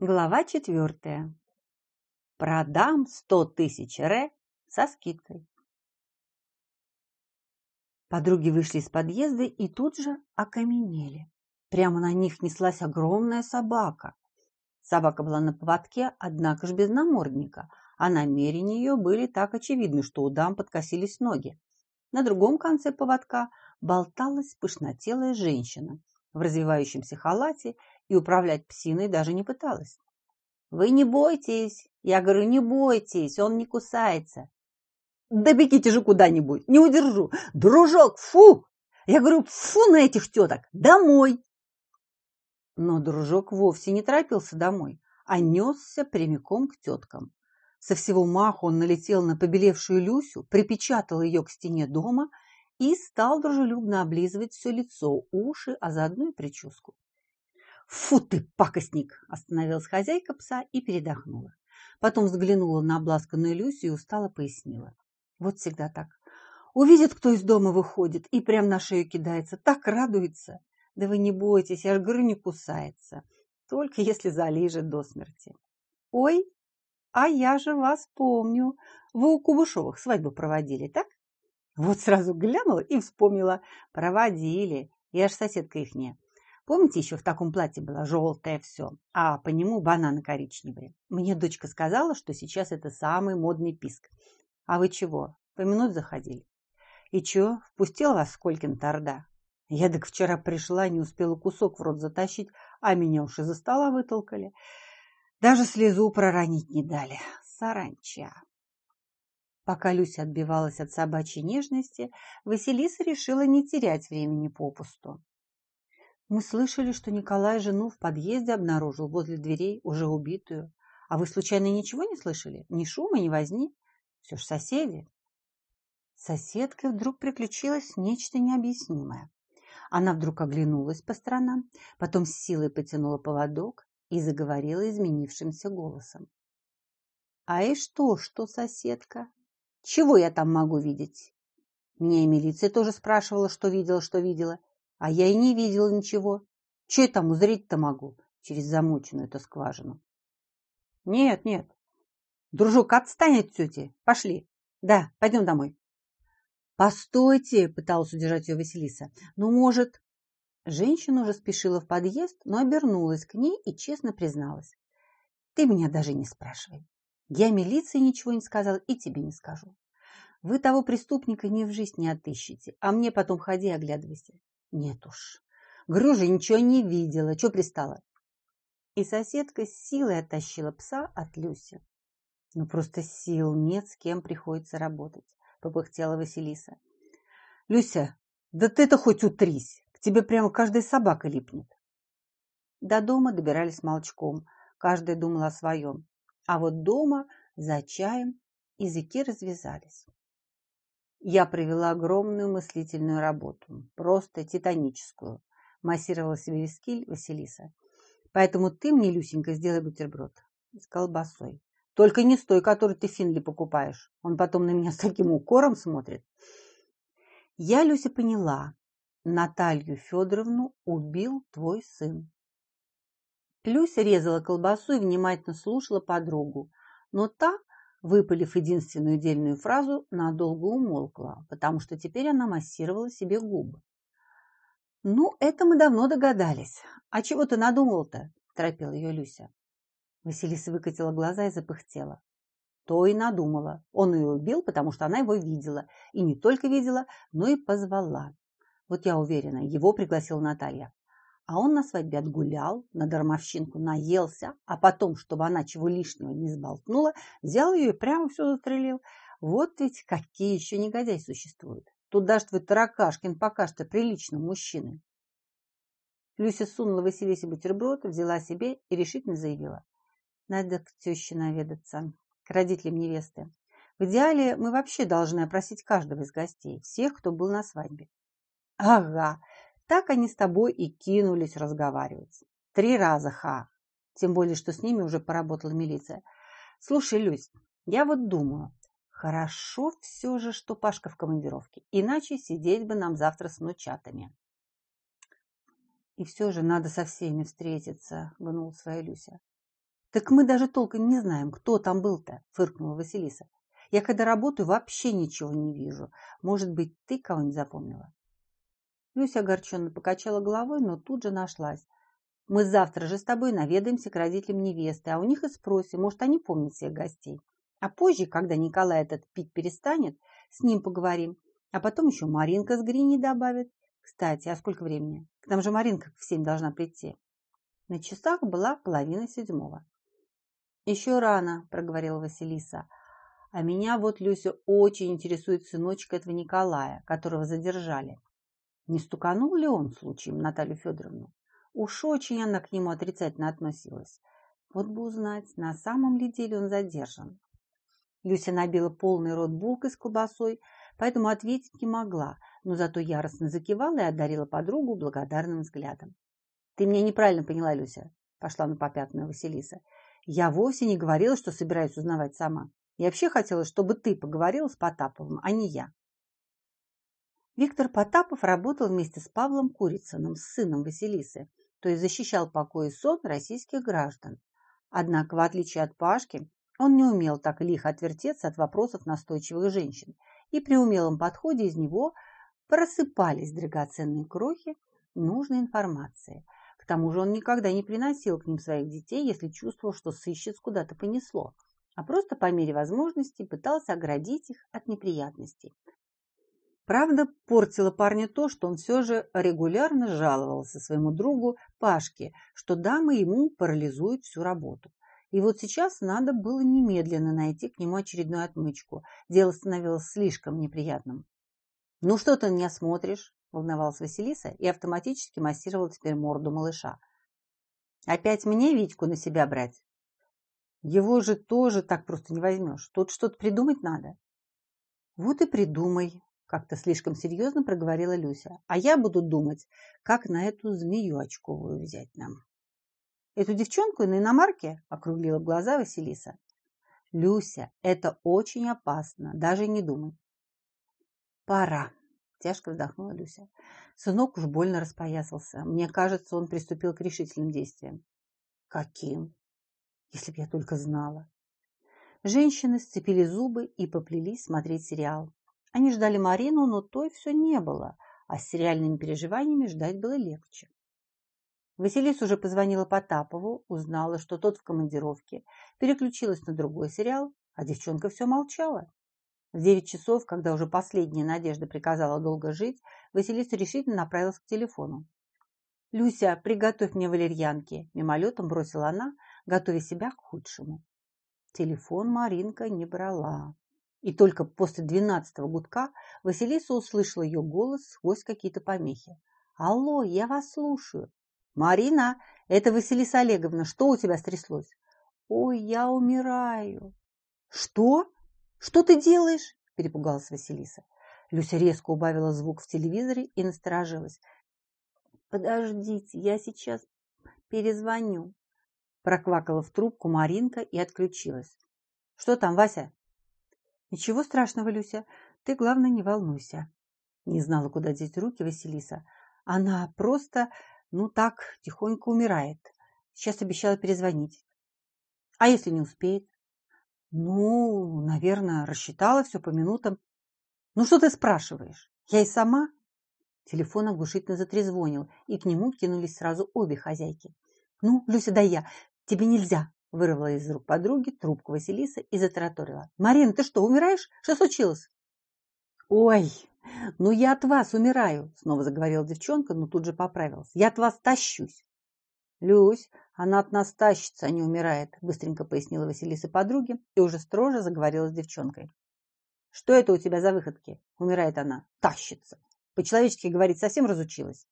Глава четвертая. Продам сто тысяч ре со скидкой. Подруги вышли из подъезда и тут же окаменели. Прямо на них неслась огромная собака. Собака была на поводке, однако же без намордника, а намерения ее были так очевидны, что у дам подкосились ноги. На другом конце поводка болталась пышнотелая женщина в развивающемся халате и управлять псиной даже не пыталась. «Вы не бойтесь!» Я говорю, не бойтесь, он не кусается. Да бегите же куда-нибудь, не удержу. Дружок, фу! Я говорю, фу на этих теток, домой. Но дружок вовсе не торопился домой, а несся прямиком к теткам. Со всего маху он налетел на побелевшую Люсю, припечатал ее к стене дома и стал дружелюбно облизывать все лицо, уши, а заодно и прическу. «Фу ты, пакостник!» – остановилась хозяйка пса и передохнула. Потом взглянула на обласканную Люсю и устало пояснила. Вот всегда так. Увидит, кто из дома выходит, и прям на шею кидается. Так радуется. Да вы не бойтесь, я ж говорю, не кусается. Только если залижет до смерти. Ой, а я же вас помню. Вы у Кубышовых свадьбу проводили, так? Вот сразу глянула и вспомнила. Проводили. Я ж соседка ихняя. Помните, еще в таком платье было желтое все, а по нему бананы коричневые. Мне дочка сказала, что сейчас это самый модный писк. А вы чего, помянуть заходили? И чё, впустил вас Сколькин торда? Я так вчера пришла, не успела кусок в рот затащить, а меня уж из-за стола вытолкали. Даже слезу проронить не дали. Саранча. Пока Люся отбивалась от собачьей нежности, Василиса решила не терять времени попусту. Мы слышали, что Николай жену в подъезде обнаружил возле дверей, уже убитую. А вы случайно ничего не слышали? Ни шума, ни возни? Все ж соседи. Соседкой вдруг приключилось нечто необъяснимое. Она вдруг оглянулась по сторонам, потом с силой потянула поводок и заговорила изменившимся голосом. «А и что, что соседка? Чего я там могу видеть?» Меня и милиция тоже спрашивала, что видела, что видела. А я и не видела ничего. Че там узреть-то могу через замоченную эту скважину? Нет, нет. Дружок, отстань от тети. Пошли. Да, пойдем домой. Постойте, пыталась удержать ее Василиса. Ну, может... Женщина уже спешила в подъезд, но обернулась к ней и честно призналась. Ты меня даже не спрашивай. Я милиции ничего не сказала и тебе не скажу. Вы того преступника ни в жизнь не отыщете, а мне потом ходи оглядывайся. Нет уж. Грюжа ничего не видела. Чего пристала? И соседка с силой оттащила пса от Люси. Ну, просто сил нет, с кем приходится работать, попыхтела Василиса. Люся, да ты-то хоть утрись. К тебе прямо каждая собака липнет. До дома добирались молчком. Каждая думала о своем. А вот дома за чаем языки развязались. Я провела огромную мыслительную работу, просто титаническую, массировала себе виски Василиса. Поэтому ты мне, Люсенька, сделай бутерброд с колбасой. Только не с той, которую ты Финли покупаешь. Он потом на меня с таким укором смотрит. Я, Люся, поняла. Наталью Федоровну убил твой сын. Люся резала колбасу и внимательно слушала подругу, но та выпалив единственную дельную фразу, надолго умолкла, потому что теперь она массировала себе губы. «Ну, это мы давно догадались. А чего ты надумал-то?» – торопила ее Люся. Василиса выкатила глаза и запыхтела. То и надумала. Он ее убил, потому что она его видела. И не только видела, но и позвала. Вот я уверена, его пригласила Наталья. А он на свадьбе отгулял, на дармовщинку наелся, а потом, чтобы она чего лишнего не сболтнула, взял ее и прямо все застрелил. Вот ведь какие еще негодяи существуют. Тут даже твой Таракашкин что приличным мужчиной. Люся сунула Василисе бутерброд, взяла себе и решительно заявила. Надо к теще наведаться, к родителям невесты. В идеале мы вообще должны опросить каждого из гостей, всех, кто был на свадьбе. Ага, так они с тобой и кинулись разговаривать. Три раза ха. Тем более, что с ними уже поработала милиция. Слушай, Люсь, я вот думаю, хорошо все же, что Пашка в командировке. Иначе сидеть бы нам завтра с внучатами. И все же надо со всеми встретиться, гнул своя Люся. Так мы даже толком не знаем, кто там был-то, фыркнула Василиса. Я когда работаю, вообще ничего не вижу. Может быть, ты кого-нибудь запомнила? Люся огорченно покачала головой, но тут же нашлась. Мы завтра же с тобой наведаемся к родителям невесты, а у них и спросим, может, они помнят всех гостей. А позже, когда Николай этот пить перестанет, с ним поговорим. А потом еще Маринка с Грини добавит. Кстати, а сколько времени? К нам же Маринка в семь должна прийти. На часах была половина седьмого. «Еще рано», – проговорила Василиса. «А меня вот, Люся, очень интересует сыночек этого Николая, которого задержали. Не стуканул ли он случаем Наталью Федоровну? Уж очень она к нему отрицательно относилась. Вот бы узнать, на самом ли деле он задержан. Люся набила полный рот булкой с колбасой, поэтому ответить не могла, но зато яростно закивала и одарила подругу благодарным взглядом. «Ты меня неправильно поняла, Люся», – пошла на попятную Василиса. «Я вовсе не говорила, что собираюсь узнавать сама. Я вообще хотела, чтобы ты поговорила с Потаповым, а не я». Виктор Потапов работал вместе с Павлом Курицыным, сыном Василисы, то есть защищал покой и сон российских граждан. Однако, в отличие от Пашки, он не умел так лихо отвертеться от вопросов настойчивых женщин, и при умелом подходе из него просыпались драгоценные крохи нужной информации. К тому же он никогда не приносил к ним своих детей, если чувствовал, что сыщиц куда-то понесло, а просто по мере возможности пытался оградить их от неприятностей. Правда, портило парня то, что он все же регулярно жаловался своему другу Пашке, что дамы ему парализуют всю работу. И вот сейчас надо было немедленно найти к нему очередную отмычку. Дело становилось слишком неприятным. «Ну что ты не смотришь?» – волновалась Василиса и автоматически массировала теперь морду малыша. «Опять мне Витьку на себя брать?» «Его же тоже так просто не возьмешь. Тут что-то придумать надо». «Вот и придумай», как-то слишком серьезно проговорила Люся. А я буду думать, как на эту змею очковую взять нам. Эту девчонку на иномарке округлила глаза Василиса. Люся, это очень опасно, даже не думай. Пора, тяжко вздохнула Люся. Сынок уж больно распоясался. Мне кажется, он приступил к решительным действиям. Каким? Если б я только знала. Женщины сцепили зубы и поплелись смотреть сериал. Они ждали Марину, но той все не было, а с сериальными переживаниями ждать было легче. Василиса уже позвонила Потапову, узнала, что тот в командировке, переключилась на другой сериал, а девчонка все молчала. В девять часов, когда уже последняя надежда приказала долго жить, Василиса решительно направилась к телефону. «Люся, приготовь мне валерьянки», – мимолетом бросила она, готовя себя к худшему. Телефон Маринка не брала. И только после двенадцатого гудка Василиса услышала ее голос сквозь какие-то помехи. «Алло, я вас слушаю». «Марина, это Василиса Олеговна. Что у тебя стряслось?» «Ой, я умираю». «Что? Что ты делаешь?» – перепугалась Василиса. Люся резко убавила звук в телевизоре и насторожилась. «Подождите, я сейчас перезвоню», – проквакала в трубку Маринка и отключилась. «Что там, Вася?» Ничего страшного, Люся, ты, главное, не волнуйся. Не знала, куда деть руки Василиса. Она просто, ну так, тихонько умирает. Сейчас обещала перезвонить. А если не успеет? Ну, наверное, рассчитала все по минутам. Ну что ты спрашиваешь? Я и сама. Телефон оглушительно затрезвонил, и к нему кинулись сразу обе хозяйки. Ну, Люся, да я. Тебе нельзя. Вырвала из рук подруги трубку Василиса и затараторила. «Марина, ты что, умираешь? Что случилось?» «Ой, ну я от вас умираю!» Снова заговорила девчонка, но тут же поправилась. «Я от вас тащусь!» «Люсь, она от нас тащится, а не умирает», быстренько пояснила Василиса подруге и уже строже заговорила с девчонкой. «Что это у тебя за выходки?» Умирает она. «Тащится!» По-человечески говорить совсем разучилась.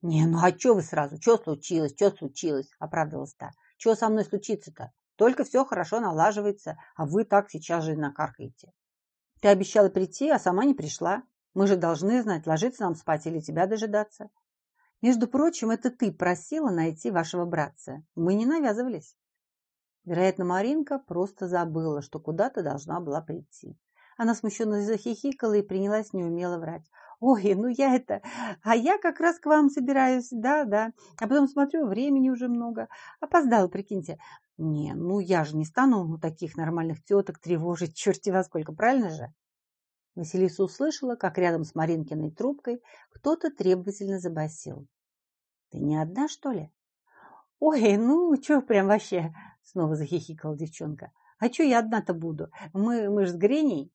«Не, ну а что вы сразу? Что случилось? Что случилось?» оправдывалась та. Что со мной случится-то? Только все хорошо налаживается, а вы так сейчас же накаркаете. Ты обещала прийти, а сама не пришла. Мы же должны знать, ложиться нам спать или тебя дожидаться. Между прочим, это ты просила найти вашего братца. Мы не навязывались. Вероятно, Маринка просто забыла, что куда-то должна была прийти. Она смущенно захихикала и принялась неумело врать. Ой, ну я это... А я как раз к вам собираюсь, да, да. А потом смотрю, времени уже много. Опоздала, прикиньте. Не, ну я же не стану таких нормальных теток тревожить черти во сколько, правильно же? Василиса услышала, как рядом с Маринкиной трубкой кто-то требовательно забасил. «Ты не одна, что ли?» «Ой, ну, чё прям вообще?» Снова захихикала девчонка. «А чё я одна-то буду? Мы, мы ж с Греней?»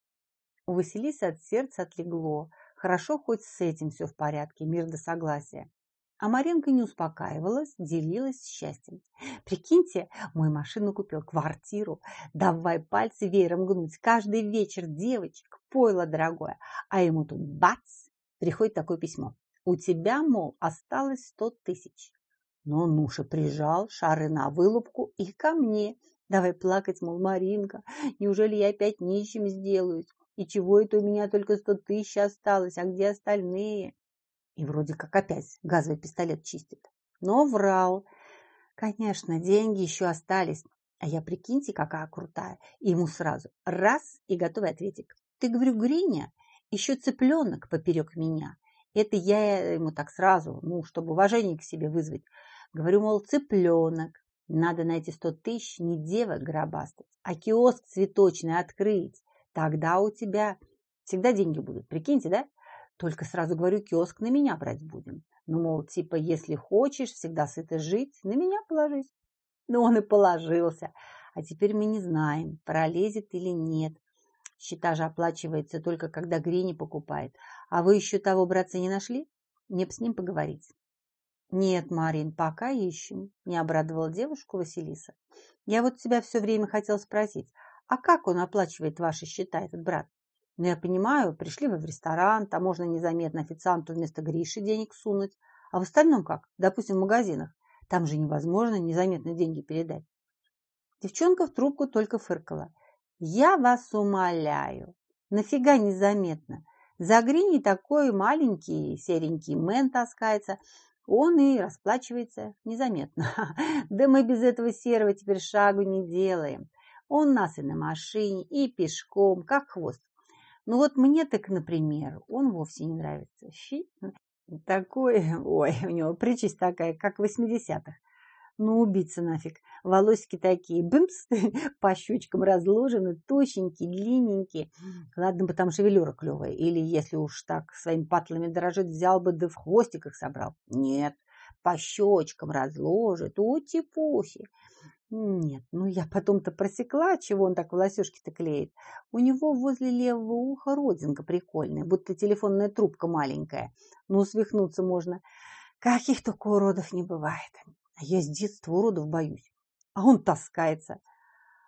У Василисы от сердца отлегло. Хорошо, хоть с этим все в порядке, мир до согласия. А Маринка не успокаивалась, делилась счастьем. Прикиньте, мой машину купил, квартиру. Давай пальцы веером гнуть. Каждый вечер девочек, пойло дорогое. А ему тут бац, приходит такое письмо. У тебя, мол, осталось сто тысяч. Но Нуша прижал шары на вылупку и ко мне. Давай плакать, мол, Маринка, неужели я опять нищим сделаюсь? И чего это у меня только сто тысяч осталось, а где остальные? И вроде как опять газовый пистолет чистит. Но врал. Конечно, деньги еще остались. А я, прикиньте, какая крутая. И ему сразу раз и готовый ответик. Ты, говорю, Гриня, еще цыпленок поперек меня. Это я ему так сразу, ну, чтобы уважение к себе вызвать. Говорю, мол, цыпленок. Надо на эти сто тысяч не девок гробастать, а киоск цветочный открыть. Тогда у тебя всегда деньги будут. Прикиньте, да? Только сразу говорю, киоск на меня брать будем. Ну, мол, типа, если хочешь всегда сыто жить, на меня положись. Ну, он и положился. А теперь мы не знаем, пролезет или нет. Счета же оплачивается только когда Грини покупает. А вы еще того братца не нашли? Мне б с ним поговорить. Нет, Марин, пока ищем, не обрадовала девушку Василиса. Я вот тебя все время хотел спросить, а как он оплачивает ваши счета, этот брат? Но я понимаю, пришли вы в ресторан, там можно незаметно официанту вместо Гриши денег сунуть. А в остальном как? Допустим, в магазинах. Там же невозможно незаметно деньги передать. Девчонка в трубку только фыркала. Я вас умоляю, нафига незаметно? За Грини такой маленький серенький мэн таскается, он и расплачивается незаметно. Да мы без этого серого теперь шагу не делаем. Он нас и на машине, и пешком, как хвост. Ну вот мне так, например, он вовсе не нравится. Фи, такой, ой, у него причесть такая, как в 80-х. Ну, убийца нафиг. Волосики такие, бымс, по щечкам разложены, тощенькие, длинненькие. Ладно бы там шевелюра клевая. Или, если уж так своими патлами дорожит, взял бы, да в хвостиках собрал. Нет, по щечкам разложит, ути-пухи. Нет, ну я потом-то просекла, чего он так волосюшки-то клеит. У него возле левого уха родинка прикольная, будто телефонная трубка маленькая. Ну, свихнуться можно. Каких только уродов не бывает. А я с детства уродов боюсь. А он таскается.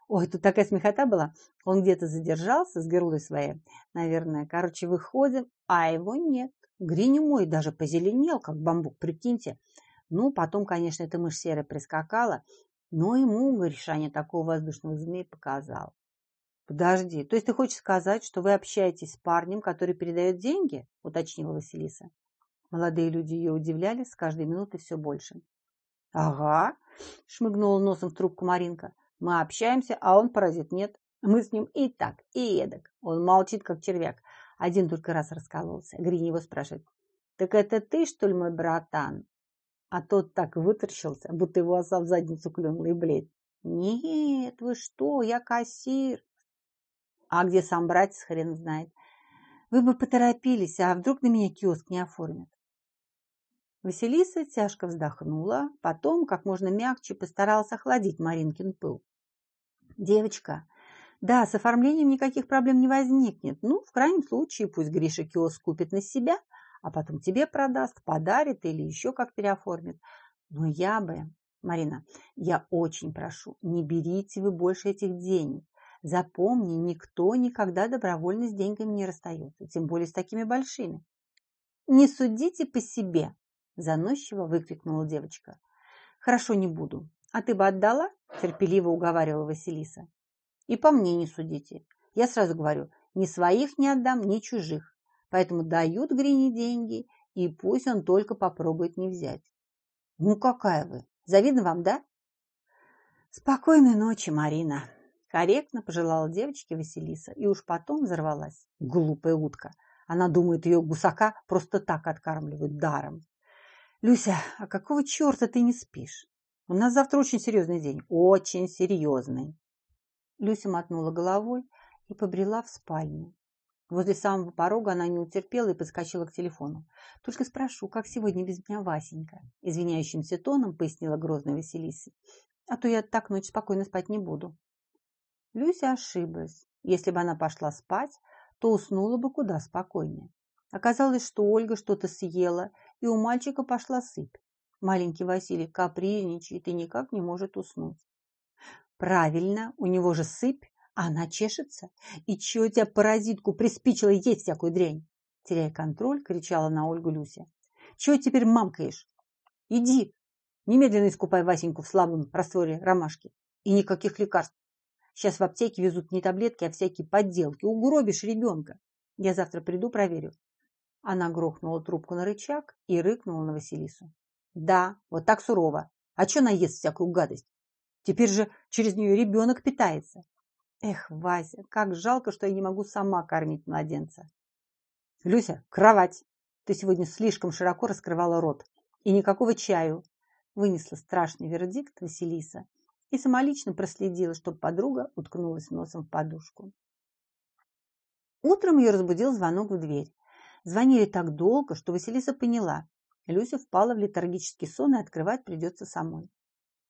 Ой, тут такая смехота была. Он где-то задержался с герлой своей, наверное. Короче, выходим, а его нет. Гринь мой даже позеленел, как бамбук, прикиньте. Ну, потом, конечно, эта мышь серая прискакала, но ему Гришаня такого воздушного змея показал. «Подожди, то есть ты хочешь сказать, что вы общаетесь с парнем, который передает деньги?» – уточнила Василиса. Молодые люди ее удивляли с каждой минутой все больше. «Ага», – шмыгнула носом в трубку Маринка. «Мы общаемся, а он паразит нет. Мы с ним и так, и эдак. Он молчит, как червяк. Один только раз раскололся. Грин его спрашивает. «Так это ты, что ли, мой братан?» А тот так выторщился, будто его оса в задницу клюнула и бледь. Нет, вы что, я кассир. А где сам братец, хрен знает. Вы бы поторопились, а вдруг на меня киоск не оформят? Василиса тяжко вздохнула, потом как можно мягче постаралась охладить Маринкин пыл. «Девочка, да, с оформлением никаких проблем не возникнет. Ну, в крайнем случае, пусть Гриша киоск купит на себя, а потом тебе продаст, подарит или еще как переоформит. Но я бы, Марина, я очень прошу, не берите вы больше этих денег. Запомни, никто никогда добровольно с деньгами не расстается, тем более с такими большими. Не судите по себе, заносчиво выкрикнула девочка. Хорошо, не буду. А ты бы отдала? Терпеливо уговаривала Василиса. И по мне не судите. Я сразу говорю, ни своих не отдам, ни чужих. Поэтому дают Грине деньги, и пусть он только попробует не взять. Ну, какая вы? Завидно вам, да? Спокойной ночи, Марина. Корректно пожелала девочке Василиса и уж потом взорвалась. Глупая утка. Она думает, ее гусака просто так откармливают даром. Люся, а какого черта ты не спишь? У нас завтра очень серьезный день. Очень серьезный. Люся мотнула головой и побрела в спальню. Возле самого порога она не утерпела и подскочила к телефону. «Только спрошу, как сегодня без меня Васенька?» Извиняющимся тоном пояснила грозная Василиса. «А то я так ночь спокойно спать не буду». Люся ошиблась. Если бы она пошла спать, то уснула бы куда спокойнее. Оказалось, что Ольга что-то съела, и у мальчика пошла сыпь. Маленький Василий капризничает и никак не может уснуть. Правильно, у него же сыпь, она чешется. И чего тебя паразитку приспичило есть всякую дрянь? Теряя контроль, кричала на Ольгу Люся. Чего теперь мамкаешь? Иди, немедленно искупай Васеньку в слабом растворе ромашки. И никаких лекарств. Сейчас в аптеке везут не таблетки, а всякие подделки. Угробишь ребенка. Я завтра приду, проверю. Она грохнула трубку на рычаг и рыкнула на Василису. Да, вот так сурово. А что она ест всякую гадость? Теперь же через нее ребенок питается. Эх, Вася, как жалко, что я не могу сама кормить младенца. Люся, кровать. Ты сегодня слишком широко раскрывала рот. И никакого чаю. Вынесла страшный вердикт Василиса и самолично проследила, чтобы подруга уткнулась носом в подушку. Утром ее разбудил звонок в дверь. Звонили так долго, что Василиса поняла. Люся впала в летаргический сон, и открывать придется самой.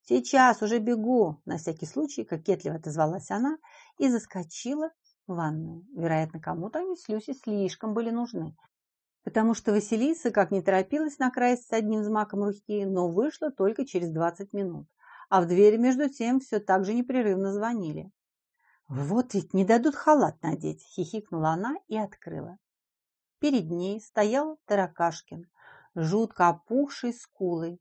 «Сейчас уже бегу!» – на всякий случай кокетливо отозвалась она и заскочила в ванную. Вероятно, кому-то они с Люси слишком были нужны, потому что Василиса, как не торопилась накраситься одним взмаком руки, но вышла только через 20 минут, а в двери между тем все так же непрерывно звонили. «Вот ведь не дадут халат надеть!» – хихикнула она и открыла. Перед ней стоял Таракашкин, жутко опухший скулой,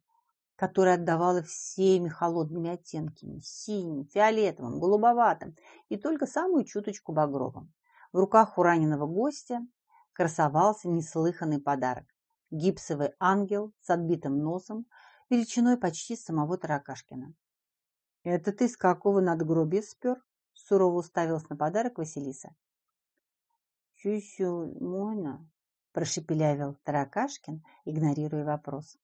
которая отдавала всеми холодными оттенками – синим, фиолетовым, голубоватым и только самую чуточку багровым. В руках у раненого гостя красовался неслыханный подарок – гипсовый ангел с отбитым носом, величиной почти самого Таракашкина. «Это ты с какого надгробия спер?» – сурово уставилась на подарок Василиса. «Сюсю, можно?» – прошепелявил Таракашкин, игнорируя вопрос.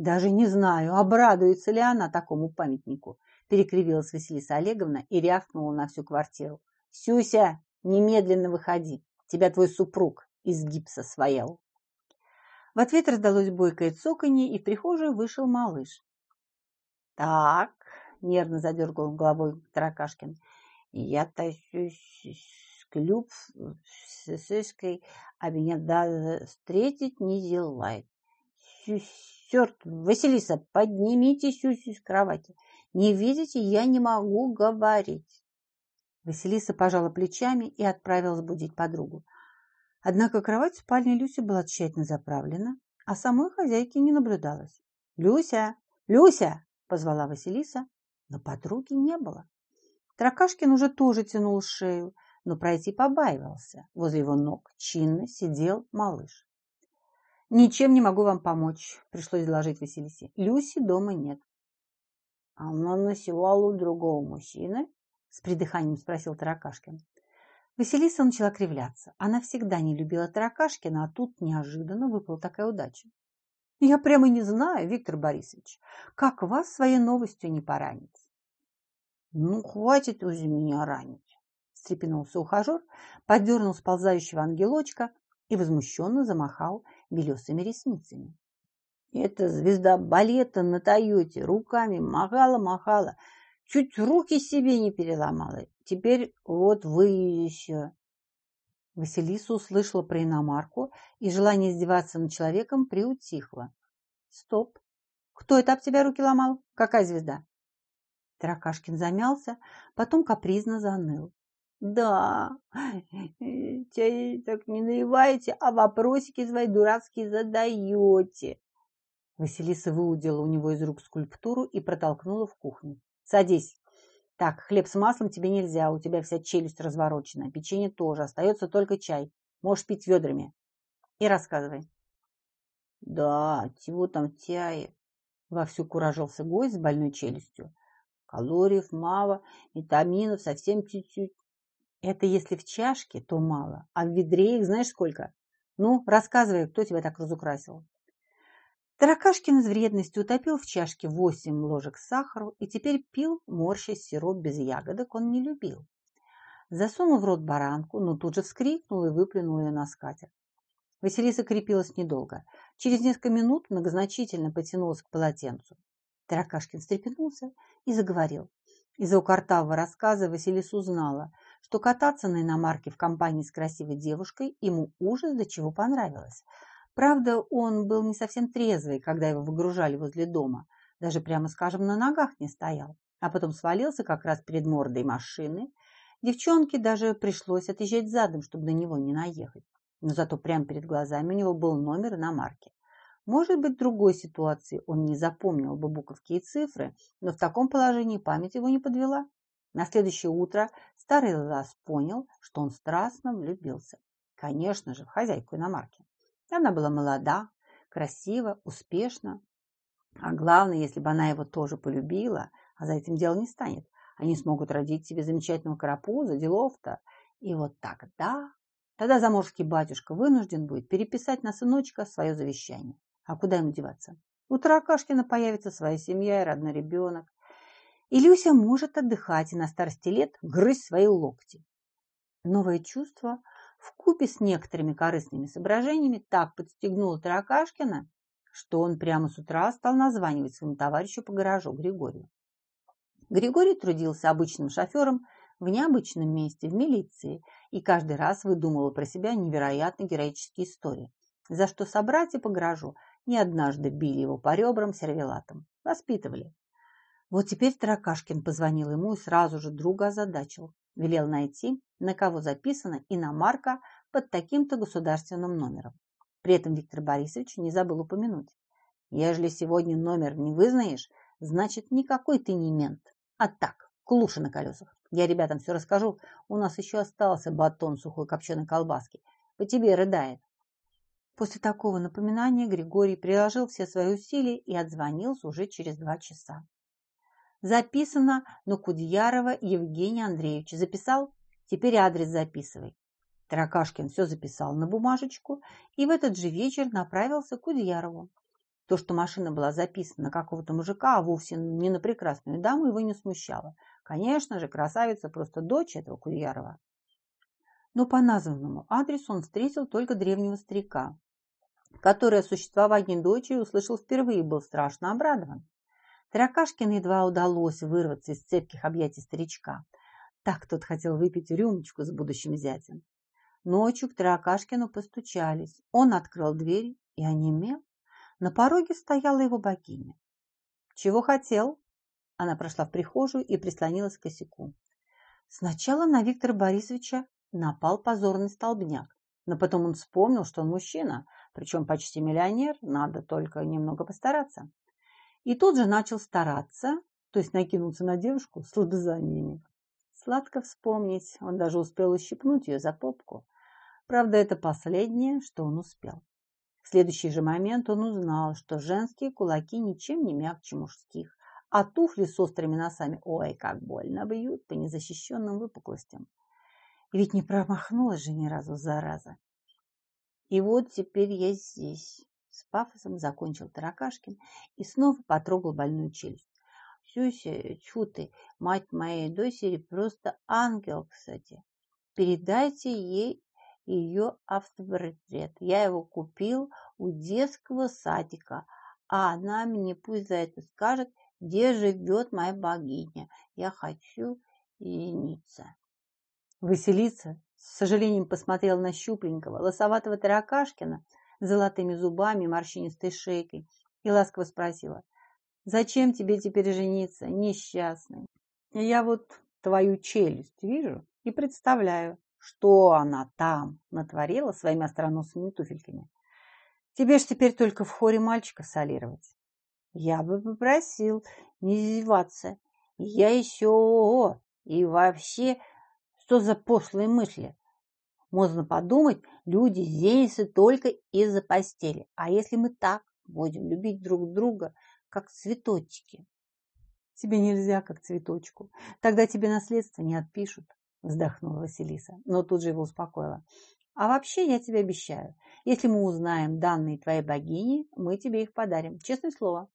Даже не знаю, обрадуется ли она такому памятнику, перекривилась Василиса Олеговна и рявкнула на всю квартиру. Сюся, немедленно выходи, тебя твой супруг из гипса своял. В ответ раздалось бойкое цоканье, и в прихожую вышел малыш. «Так», — нервно задергал головой Таракашкин, «я тащусь с клюб с сыской, а меня даже встретить не желает. Черт, Василиса, поднимитесь с кровати. Не видите, я не могу говорить. Василиса пожала плечами и отправилась будить подругу. Однако кровать в спальне Люси была тщательно заправлена, а самой хозяйки не наблюдалось. «Люся! Люся!» – позвала Василиса, но подруги не было. Тракашкин уже тоже тянул шею, но пройти побаивался. Возле его ног чинно сидел малыш. «Ничем не могу вам помочь», – пришлось доложить Василисе. «Люси дома нет». «А она носила у другого мужчины?» – с придыханием спросил Таракашкин. Василиса начала кривляться. Она всегда не любила Таракашкина, а тут неожиданно выпала такая удача. «Я прямо не знаю, Виктор Борисович, как вас своей новостью не поранить?» «Ну, хватит уже меня ранить!» – встрепенулся ухажер, поддернул сползающего ангелочка и возмущенно замахал белесыми ресницами. Эта звезда балета на Тойоте руками махала-махала, чуть руки себе не переломала. Теперь вот вы еще. Василиса услышала про иномарку, и желание издеваться над человеком приутихло. Стоп! Кто это об тебя руки ломал? Какая звезда? Таракашкин замялся, потом капризно заныл. Да, чай так не наливаете, а вопросики свои дурацкие задаете. Василиса выудила у него из рук скульптуру и протолкнула в кухню. Садись. Так, хлеб с маслом тебе нельзя, у тебя вся челюсть разворочена. Печенье тоже, остается только чай. Можешь пить ведрами. И рассказывай. Да, чего там в чае? Вовсю куражился гость с больной челюстью. Калориев мало, витаминов совсем чуть-чуть. Это если в чашке, то мало, а в ведре их знаешь сколько? Ну, рассказывай, кто тебя так разукрасил. Таракашкин из вредности утопил в чашке восемь ложек сахара и теперь пил, морщась сироп без ягодок, он не любил. Засунул в рот баранку, но тут же вскрикнул и выплюнул ее на скатерть. Василиса крепилась недолго. Через несколько минут многозначительно потянулась к полотенцу. Таракашкин встрепенулся и заговорил. Из-за укартавого рассказа Василиса узнала, что кататься на иномарке в компании с красивой девушкой ему ужас до чего понравилось. Правда, он был не совсем трезвый, когда его выгружали возле дома. Даже, прямо скажем, на ногах не стоял. А потом свалился как раз перед мордой машины. Девчонке даже пришлось отъезжать задом, чтобы на него не наехать но зато прямо перед глазами у него был номер на марке. Может быть, в другой ситуации он не запомнил бы буковки и цифры, но в таком положении память его не подвела. На следующее утро старый Лас понял, что он страстно влюбился. Конечно же, в хозяйку иномарки. Она была молода, красива, успешна. А главное, если бы она его тоже полюбила, а за этим дело не станет, они смогут родить себе замечательного карапуза, делов-то. И вот тогда Тогда заморский батюшка вынужден будет переписать на сыночка свое завещание. А куда ему деваться? У Таракашкина появится своя семья и родной ребенок. И Люся может отдыхать и на старости лет грызть свои локти. Новое чувство в купе с некоторыми корыстными соображениями так подстегнуло Таракашкина, что он прямо с утра стал названивать своему товарищу по гаражу Григорию. Григорий трудился обычным шофером в необычном месте, в милиции, и каждый раз выдумывал про себя невероятно героические истории, за что собратья по гаражу не однажды били его по ребрам сервелатом, воспитывали. Вот теперь Таракашкин позвонил ему и сразу же друга озадачил. Велел найти, на кого записана иномарка под таким-то государственным номером. При этом Виктор Борисович не забыл упомянуть. Ежели сегодня номер не вызнаешь, значит, никакой ты не мент, а так, клуша на колесах. Я ребятам все расскажу. У нас еще остался батон сухой копченой колбаски. По тебе рыдает. После такого напоминания Григорий приложил все свои усилия и отзвонился уже через два часа. Записано на Кудьярова Евгения Андреевича. Записал? Теперь адрес записывай. Таракашкин все записал на бумажечку и в этот же вечер направился к Кудьярову. То, что машина была записана на какого-то мужика, а вовсе не на прекрасную даму, его не смущало. Конечно же, красавица просто дочь этого Кудьярова. Но по названному адресу он встретил только древнего старика, который о существовании дочери услышал впервые и был страшно обрадован. Таракашкин едва удалось вырваться из цепких объятий старичка. Так тот хотел выпить рюмочку с будущим зятем. Ночью к Таракашкину постучались. Он открыл дверь и онемел. На пороге стояла его богиня. «Чего хотел?» Она прошла в прихожую и прислонилась к косяку. Сначала на Виктора Борисовича напал позорный столбняк, но потом он вспомнил, что он мужчина, причем почти миллионер, надо только немного постараться. И тут же начал стараться, то есть накинуться на девушку с лобзаниями. Сладко вспомнить, он даже успел ущипнуть ее за попку. Правда, это последнее, что он успел. В следующий же момент он узнал, что женские кулаки ничем не мягче мужских, а туфли с острыми носами, ой, как больно бьют по незащищенным выпуклостям. И ведь не промахнулась же ни разу, зараза. И вот теперь я здесь. С пафосом закончил Таракашкин и снова потрогал больную челюсть. Сюся, чу ты, мать моей дочери просто ангел, кстати. Передайте ей ее автопортрет. Я его купил у детского садика, а она мне пусть за это скажет, где живет моя богиня. Я хочу извиниться. Василиса с сожалением посмотрела на щупленького, лосоватого таракашкина золотыми зубами морщинистой шейкой и ласково спросила, «Зачем тебе теперь жениться, несчастный? Я вот твою челюсть вижу и представляю, что она там натворила своими остроносыми туфельками. Тебе ж теперь только в хоре мальчика солировать. Я бы попросил не издеваться. Я еще... И вообще, что за пошлые мысли? Можно подумать, люди зенятся только из-за постели. А если мы так будем любить друг друга, как цветочки? Тебе нельзя, как цветочку. Тогда тебе наследство не отпишут, вздохнула Василиса, но тут же его успокоила. А вообще, я тебе обещаю, если мы узнаем данные твоей богини, мы тебе их подарим. Честное слово.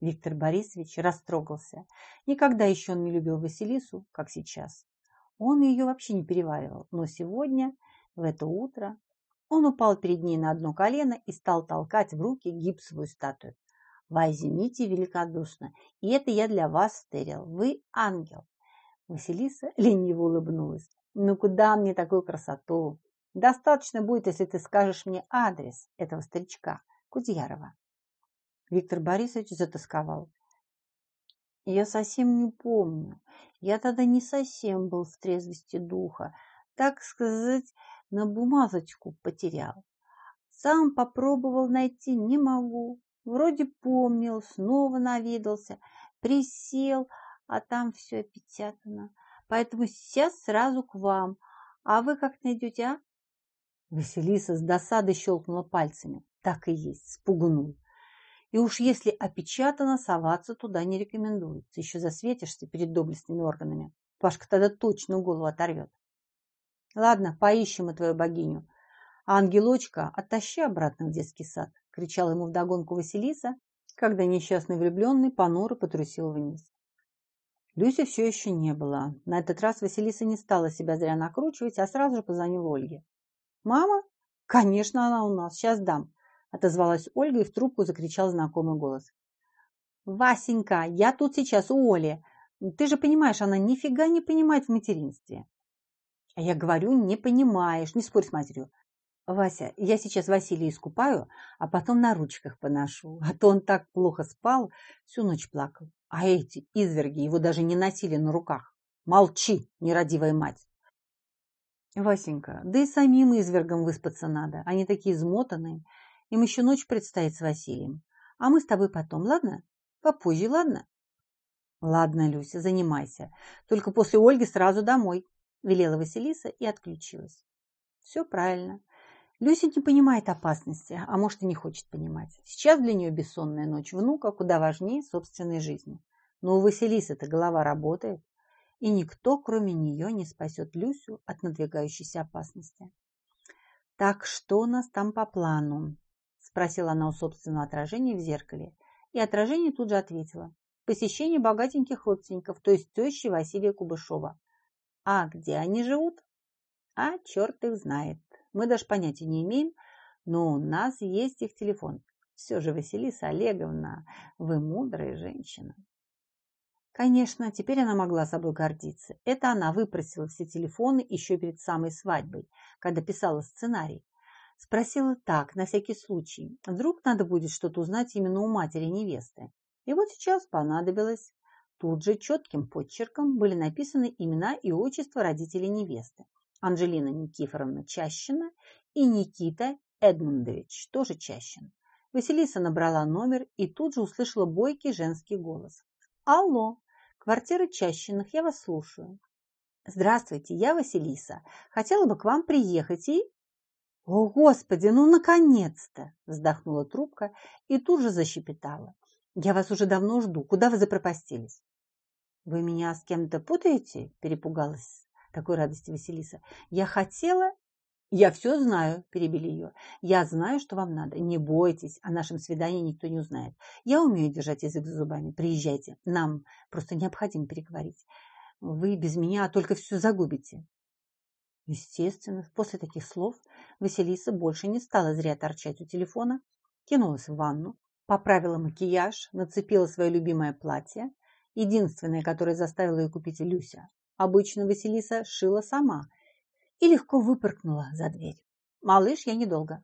Виктор Борисович растрогался. Никогда еще он не любил Василису, как сейчас. Он ее вообще не переваривал. Но сегодня, в это утро, он упал перед ней на одно колено и стал толкать в руки гипсовую статую. Возьмите великодушно. И это я для вас стерил. Вы ангел. Василиса лениво улыбнулась. Ну куда мне такую красоту? Достаточно будет, если ты скажешь мне адрес этого старичка, Кудьярова. Виктор Борисович затасковал. Я совсем не помню. Я тогда не совсем был в трезвости духа. Так сказать, на бумазочку потерял. Сам попробовал найти, не могу. Вроде помнил, снова наведался, присел, а там все опечатано. Поэтому сейчас сразу к вам. А вы как найдете, а? Василиса с досадой щелкнула пальцами. Так и есть, спугнул. И уж если опечатано, соваться туда не рекомендуется. Еще засветишься перед доблестными органами. Пашка тогда точно голову оторвет. Ладно, поищем мы твою богиню. А ангелочка оттащи обратно в детский сад, кричал ему вдогонку Василиса, когда несчастный влюбленный понуро потрусил вниз. Люси все еще не было. На этот раз Василиса не стала себя зря накручивать, а сразу же позвонила Ольге. «Мама? Конечно, она у нас. Сейчас дам», – отозвалась Ольга и в трубку закричал знакомый голос. «Васенька, я тут сейчас у Оли. Ты же понимаешь, она нифига не понимает в материнстве». А я говорю, не понимаешь, не спорь с матерью. Вася, я сейчас Василия искупаю, а потом на ручках поношу. А то он так плохо спал, всю ночь плакал. А эти изверги его даже не носили на руках. Молчи, нерадивая мать. Васенька, да и самим извергам выспаться надо. Они такие измотанные. Им еще ночь предстоит с Василием. А мы с тобой потом, ладно? Попозже, ладно? Ладно, Люся, занимайся. Только после Ольги сразу домой велела Василиса и отключилась. Все правильно. Люся не понимает опасности, а может и не хочет понимать. Сейчас для нее бессонная ночь внука куда важнее собственной жизни. Но у Василисы-то голова работает, и никто, кроме нее, не спасет Люсю от надвигающейся опасности. «Так что у нас там по плану?» – спросила она у собственного отражения в зеркале. И отражение тут же ответило. «Посещение богатеньких родственников, то есть тещи Василия Кубышова. А где они живут? А черт их знает. Мы даже понятия не имеем, но у нас есть их телефон. Все же, Василиса Олеговна, вы мудрая женщина. Конечно, теперь она могла собой гордиться. Это она выпросила все телефоны еще перед самой свадьбой, когда писала сценарий. Спросила так, на всякий случай. Вдруг надо будет что-то узнать именно у матери невесты. И вот сейчас понадобилось. Тут же четким подчерком были написаны имена и отчества родителей невесты. Анжелина Никифоровна Чащина и Никита Эдмундович, тоже Чащин. Василиса набрала номер и тут же услышала бойкий женский голос. «Алло, квартира Чащиных, я вас слушаю». «Здравствуйте, я Василиса. Хотела бы к вам приехать и...» «О, Господи, ну наконец-то!» вздохнула трубка и тут же защепетала. «Я вас уже давно жду. Куда вы запропастились?» «Вы меня с кем-то путаете?» – перепугалась такой радости Василиса. «Я хотела...» «Я все знаю», – перебили ее. «Я знаю, что вам надо. Не бойтесь, о нашем свидании никто не узнает. Я умею держать язык за зубами. Приезжайте. Нам просто необходимо переговорить. Вы без меня только все загубите». Естественно, после таких слов Василиса больше не стала зря торчать у телефона, кинулась в ванну, поправила макияж, нацепила свое любимое платье, единственное, которое заставила ее купить Люся. Обычно Василиса шила сама и легко выпоркнула за дверь. «Малыш, я недолго».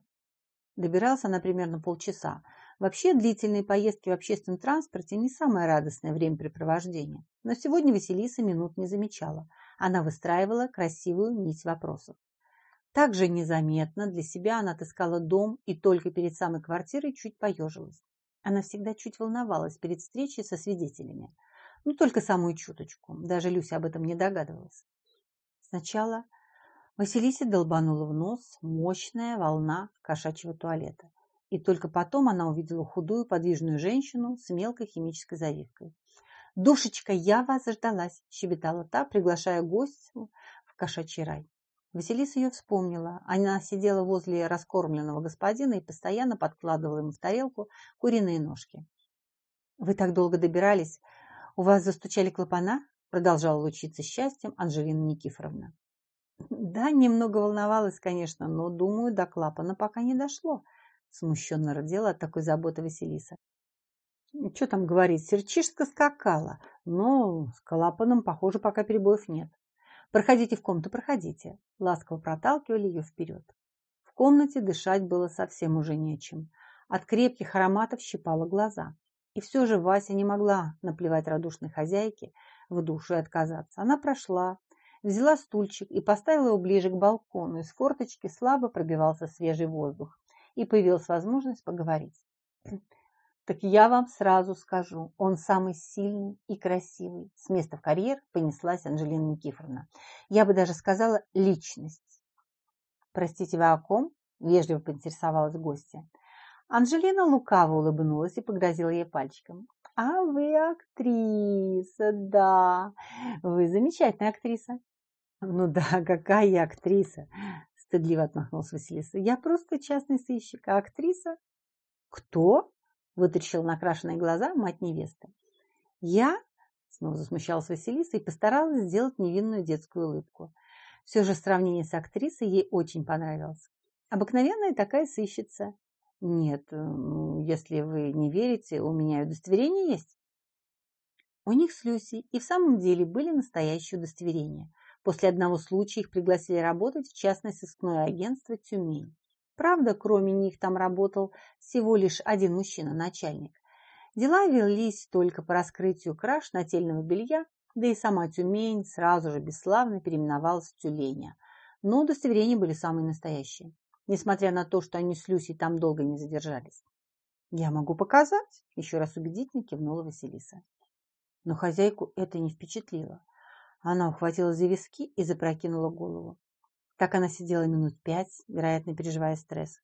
Добирался она примерно полчаса. Вообще, длительные поездки в общественном транспорте не самое радостное времяпрепровождение. Но сегодня Василиса минут не замечала. Она выстраивала красивую нить вопросов. Также незаметно для себя она отыскала дом и только перед самой квартирой чуть поежилась. Она всегда чуть волновалась перед встречей со свидетелями. Ну, только самую чуточку. Даже Люся об этом не догадывалась. Сначала Василисе долбанула в нос мощная волна кошачьего туалета. И только потом она увидела худую подвижную женщину с мелкой химической завивкой. «Душечка, я вас заждалась!» – щебетала та, приглашая гостю в кошачий рай. Василиса ее вспомнила. Она сидела возле раскормленного господина и постоянно подкладывала ему в тарелку куриные ножки. «Вы так долго добирались. У вас застучали клапана?» Продолжала лучиться счастьем Анжелина Никифоровна. «Да, немного волновалась, конечно, но, думаю, до клапана пока не дошло», смущенно родила от такой заботы Василиса. Что там говорить, серчишка скакала, но с клапаном, похоже, пока перебоев нет. Проходите в комнату, проходите. Ласково проталкивали ее вперед. В комнате дышать было совсем уже нечем. От крепких ароматов щипало глаза. И все же Вася не могла наплевать радушной хозяйке в душу и отказаться. Она прошла, взяла стульчик и поставила его ближе к балкону. Из форточки слабо пробивался свежий воздух, и появилась возможность поговорить. Так я вам сразу скажу, он самый сильный и красивый. С места в карьер понеслась Анжелина Никифоровна. Я бы даже сказала личность. Простите, вы о ком? Вежливо поинтересовалась гостья. Анжелина лукаво улыбнулась и погрозила ей пальчиком. А вы актриса, да. Вы замечательная актриса. Ну да, какая я актриса? Стыдливо отмахнулась Василиса. Я просто частный сыщик, а актриса? Кто? Вытащил накрашенные глаза мать невесты. «Я?» – снова засмущалась Василиса и постаралась сделать невинную детскую улыбку. Все же сравнение с актрисой ей очень понравилось. Обыкновенная такая сыщица. Нет, ну, если вы не верите, у меня удостоверение есть. У них с Люси и в самом деле были настоящие удостоверения. После одного случая их пригласили работать в частное сыскное агентство «Тюмень». Правда, кроме них там работал всего лишь один мужчина-начальник. Дела велись только по раскрытию краж нательного белья, да и сама Тюмень сразу же бесславно переименовалась в Тюленя. Но удостоверения были самые настоящие, несмотря на то, что они с Люсей там долго не задержались. «Я могу показать», – еще раз убедительно кивнула Василиса. Но хозяйку это не впечатлило. Она ухватилась за виски и запрокинула голову. Так она сидела минут пять, вероятно, переживая стресс.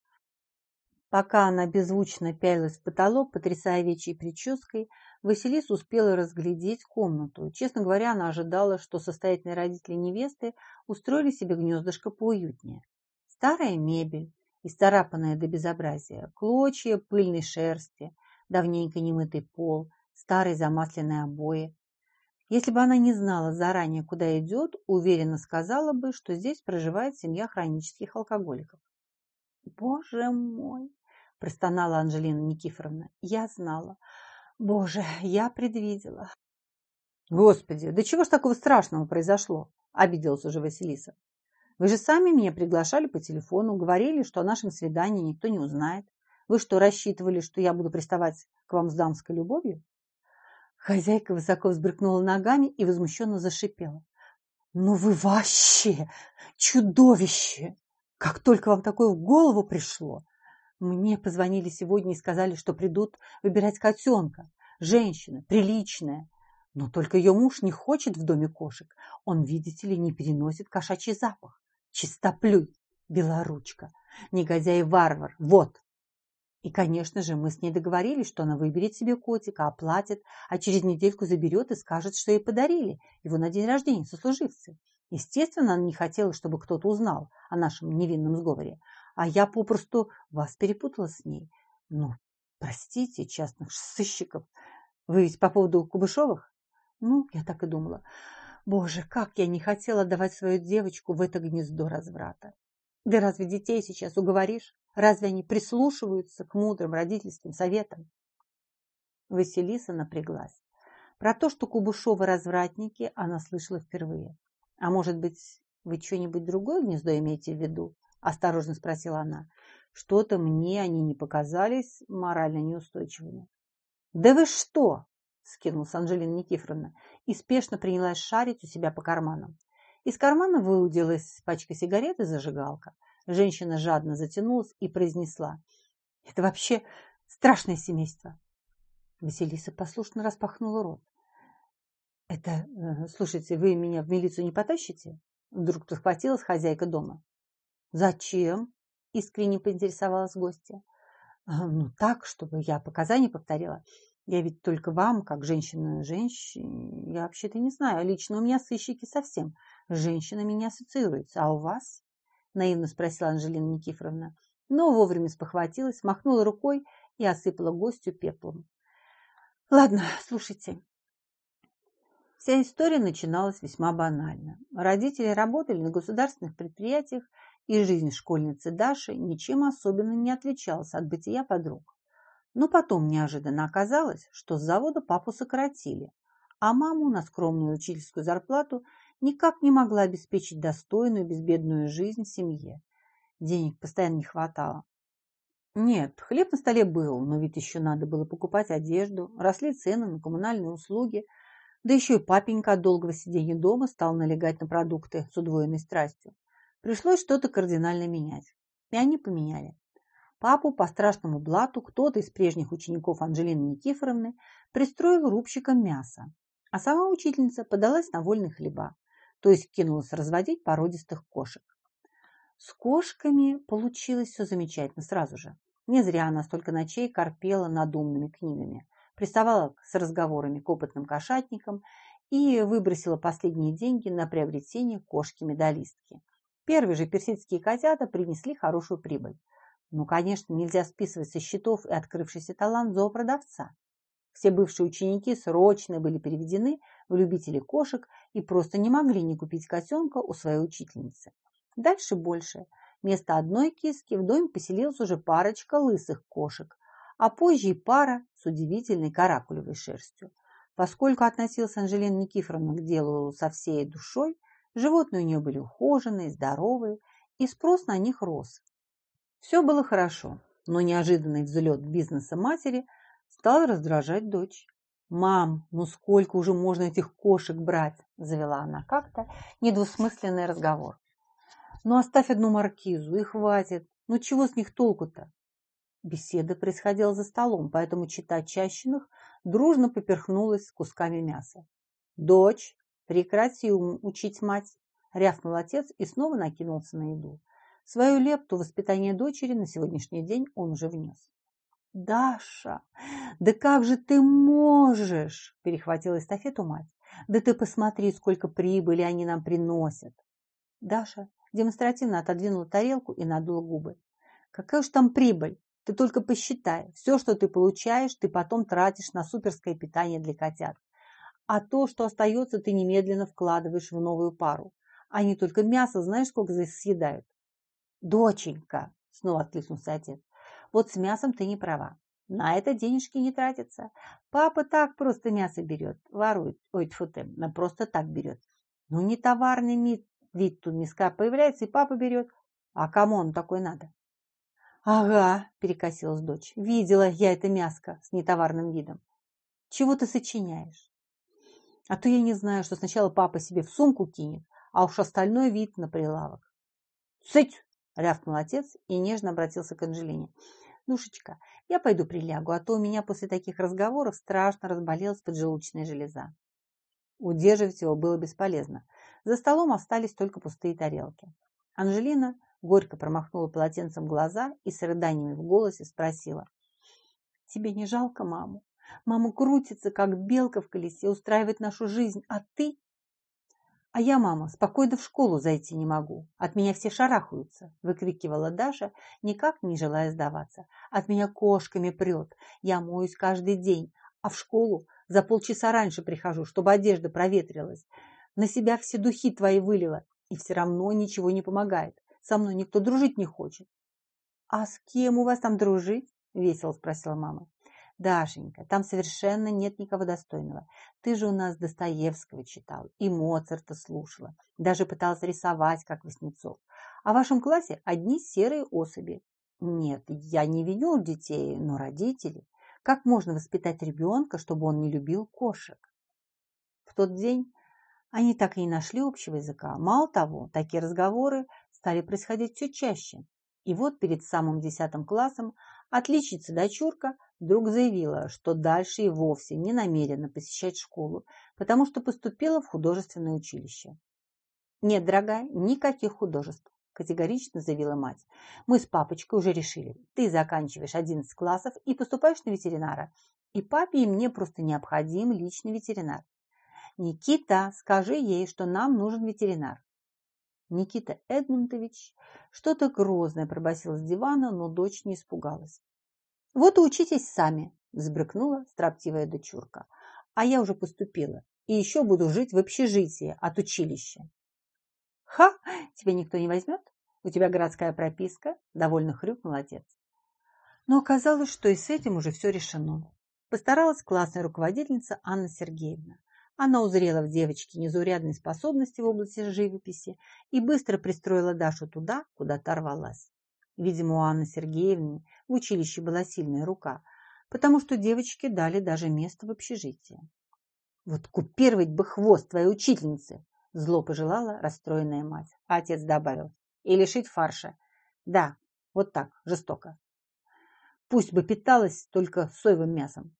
Пока она беззвучно пялилась в потолок, потрясая овечьей прической, Василиса успела разглядеть комнату. Честно говоря, она ожидала, что состоятельные родители невесты устроили себе гнездышко поуютнее. Старая мебель, исцарапанная до безобразия, клочья пыльной шерсти, давненько немытый пол, старые замасленные обои, если бы она не знала заранее, куда идет, уверенно сказала бы, что здесь проживает семья хронических алкоголиков. «Боже мой!» – простонала Анжелина Никифоровна. «Я знала. Боже, я предвидела». «Господи, да чего ж такого страшного произошло?» – обиделась уже Василиса. «Вы же сами меня приглашали по телефону, говорили, что о нашем свидании никто не узнает. Вы что, рассчитывали, что я буду приставать к вам с дамской любовью?» Хозяйка высоко взбрыкнула ногами и возмущенно зашипела. «Ну вы вообще чудовище! Как только вам такое в голову пришло! Мне позвонили сегодня и сказали, что придут выбирать котенка. Женщина, приличная. Но только ее муж не хочет в доме кошек. Он, видите ли, не переносит кошачий запах. Чистоплюй, белоручка, негодяй-варвар. Вот, и, конечно же, мы с ней договорились, что она выберет себе котика, оплатит, а через недельку заберет и скажет, что ей подарили его на день рождения сослуживцы. Естественно, она не хотела, чтобы кто-то узнал о нашем невинном сговоре, а я попросту вас перепутала с ней. Ну, простите, частных сыщиков. Вы ведь по поводу Кубышовых? Ну, я так и думала. Боже, как я не хотела давать свою девочку в это гнездо разврата. Да разве детей сейчас уговоришь? Разве они прислушиваются к мудрым родительским советам? Василиса напряглась. Про то, что Кубушовы развратники, она слышала впервые. А может быть, вы что-нибудь другое гнездо имеете в виду? Осторожно спросила она. Что-то мне они не показались морально неустойчивыми. Да вы что? Скинулась Анжелина Никифоровна и спешно принялась шарить у себя по карманам. Из кармана выудилась пачка сигарет и зажигалка. Женщина жадно затянулась и произнесла. «Это вообще страшное семейство!» Василиса послушно распахнула рот. «Это, э, слушайте, вы меня в милицию не потащите?» Вдруг подхватилась хозяйка дома. «Зачем?» – искренне поинтересовалась гостья. «А, «Ну так, чтобы я показания повторила. Я ведь только вам, как женщина женщин, я вообще-то не знаю. Лично у меня сыщики совсем с женщинами не ассоциируются. А у вас?» – наивно спросила Анжелина Никифоровна, но вовремя спохватилась, махнула рукой и осыпала гостю пеплом. «Ладно, слушайте». Вся история начиналась весьма банально. Родители работали на государственных предприятиях, и жизнь школьницы Даши ничем особенно не отличалась от бытия подруг. Но потом неожиданно оказалось, что с завода папу сократили, а маму на скромную учительскую зарплату никак не могла обеспечить достойную безбедную жизнь семье. Денег постоянно не хватало. Нет, хлеб на столе был, но ведь еще надо было покупать одежду, росли цены на коммунальные услуги, да еще и папенька от долгого сидения дома стал налегать на продукты с удвоенной страстью. Пришлось что-то кардинально менять. И они поменяли. Папу по страшному блату кто-то из прежних учеников Анжелины Никифоровны пристроил рубщиком мяса, а сама учительница подалась на вольный хлеба то есть кинулась разводить породистых кошек. С кошками получилось все замечательно сразу же. Не зря она столько ночей корпела над умными книгами, приставала с разговорами к опытным кошатникам и выбросила последние деньги на приобретение кошки-медалистки. Первые же персидские котята принесли хорошую прибыль. Ну, конечно, нельзя списывать со счетов и открывшийся талант зоопродавца. Все бывшие ученики срочно были переведены в любители кошек и просто не могли не купить котенка у своей учительницы. Дальше больше. Вместо одной киски в доме поселилась уже парочка лысых кошек, а позже и пара с удивительной каракулевой шерстью. Поскольку относилась Анжелина Никифоровна к делу со всей душой, животные у нее были ухоженные, здоровые, и спрос на них рос. Все было хорошо, но неожиданный взлет бизнеса матери – стал раздражать дочь. «Мам, ну сколько уже можно этих кошек брать?» – завела она как-то недвусмысленный разговор. «Ну оставь одну маркизу, и хватит. Ну чего с них толку-то?» Беседа происходила за столом, поэтому чита чащиных дружно поперхнулась кусками мяса. «Дочь, прекрати учить мать!» – рявкнул отец и снова накинулся на еду. Свою лепту воспитание дочери на сегодняшний день он уже внес. «Даша, да как же ты можешь?» – перехватила эстафету мать. «Да ты посмотри, сколько прибыли они нам приносят!» Даша демонстративно отодвинула тарелку и надула губы. «Какая уж там прибыль? Ты только посчитай. Все, что ты получаешь, ты потом тратишь на суперское питание для котят. А то, что остается, ты немедленно вкладываешь в новую пару. Они только мясо, знаешь, сколько здесь съедают?» «Доченька!» – снова откликнулся отец. Вот с мясом ты не права. На это денежки не тратятся. Папа так просто мясо берет, ворует. Ой, тьфу ты, просто так берет. Ну, не товарный вид, вид тут миска появляется, и папа берет. А кому он такой надо? Ага, перекосилась дочь. Видела я это мяско с нетоварным видом. Чего ты сочиняешь? А то я не знаю, что сначала папа себе в сумку кинет, а уж остальной вид на прилавок. Цыть! рявкнул отец и нежно обратился к Анжелине. «Душечка, я пойду прилягу, а то у меня после таких разговоров страшно разболелась поджелудочная железа». Удерживать его было бесполезно. За столом остались только пустые тарелки. Анжелина горько промахнула полотенцем глаза и с рыданиями в голосе спросила. «Тебе не жалко маму? Мама крутится, как белка в колесе, устраивает нашу жизнь, а ты «А я, мама, спокойно в школу зайти не могу. От меня все шарахаются», – выкрикивала Даша, никак не желая сдаваться. «От меня кошками прет. Я моюсь каждый день, а в школу за полчаса раньше прихожу, чтобы одежда проветрилась. На себя все духи твои вылила, и все равно ничего не помогает. Со мной никто дружить не хочет». «А с кем у вас там дружить?» – весело спросила мама. Дашенька, там совершенно нет никого достойного. Ты же у нас Достоевского читал и Моцарта слушала. Даже пыталась рисовать, как Васнецов. А в вашем классе одни серые особи. Нет, я не виню детей, но родители. Как можно воспитать ребенка, чтобы он не любил кошек? В тот день они так и не нашли общего языка. Мало того, такие разговоры стали происходить все чаще. И вот перед самым десятым классом отличница дочурка вдруг заявила, что дальше и вовсе не намерена посещать школу, потому что поступила в художественное училище. «Нет, дорогая, никаких художеств», – категорично заявила мать. «Мы с папочкой уже решили. Ты заканчиваешь 11 классов и поступаешь на ветеринара. И папе и мне просто необходим личный ветеринар. Никита, скажи ей, что нам нужен ветеринар». Никита Эдмундович что-то грозное пробасил с дивана, но дочь не испугалась. «Вот и учитесь сами», – взбрыкнула строптивая дочурка. «А я уже поступила, и еще буду жить в общежитии от училища». «Ха! Тебя никто не возьмет? У тебя городская прописка?» – довольно хрюкнул отец. Но оказалось, что и с этим уже все решено. Постаралась классная руководительница Анна Сергеевна. Она узрела в девочке незаурядные способности в области живописи и быстро пристроила Дашу туда, куда оторвалась. Видимо, у Анны Сергеевны в училище была сильная рука, потому что девочке дали даже место в общежитии. «Вот купировать бы хвост твоей учительницы!» зло пожелала расстроенная мать. А отец добавил. «И лишить фарша. Да, вот так, жестоко. Пусть бы питалась только соевым мясом.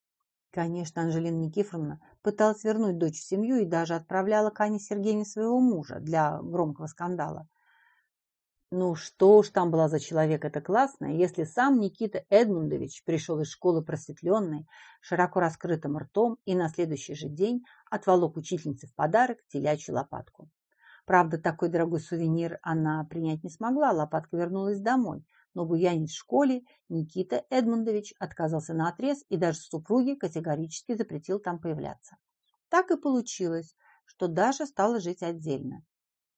Конечно, Анжелина Никифоровна пыталась вернуть дочь в семью и даже отправляла к Ане Сергеевне своего мужа для громкого скандала. Ну что уж там была за человек это классное, если сам Никита Эдмундович пришел из школы просветленный, широко раскрытым ртом и на следующий же день отволок учительнице в подарок телячью лопатку. Правда, такой дорогой сувенир она принять не смогла, лопатка вернулась домой – но буянить в школе Никита Эдмундович отказался на отрез и даже супруге категорически запретил там появляться. Так и получилось, что Даша стала жить отдельно.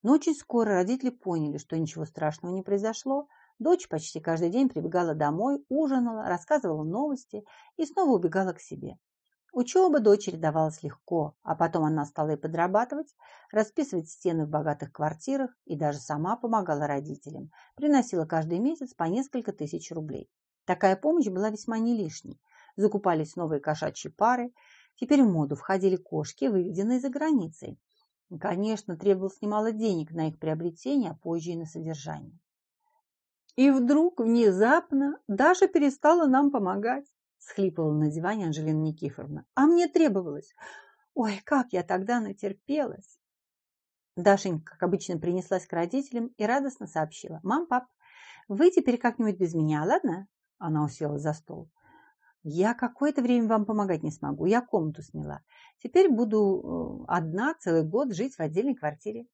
Но очень скоро родители поняли, что ничего страшного не произошло. Дочь почти каждый день прибегала домой, ужинала, рассказывала новости и снова убегала к себе. Учеба дочери давалась легко, а потом она стала и подрабатывать, расписывать стены в богатых квартирах и даже сама помогала родителям, приносила каждый месяц по несколько тысяч рублей. Такая помощь была весьма не лишней. Закупались новые кошачьи пары, теперь в моду входили кошки, выведенные за границей. Конечно, требовалось немало денег на их приобретение, а позже и на содержание. И вдруг, внезапно, Даша перестала нам помогать схлипывала на диване Анжелина Никифоровна. А мне требовалось. Ой, как я тогда натерпелась. Дашенька, как обычно, принеслась к родителям и радостно сообщила. «Мам, пап, вы теперь как-нибудь без меня, ладно?» Она уселась за стол. «Я какое-то время вам помогать не смогу. Я комнату сняла. Теперь буду э, одна целый год жить в отдельной квартире».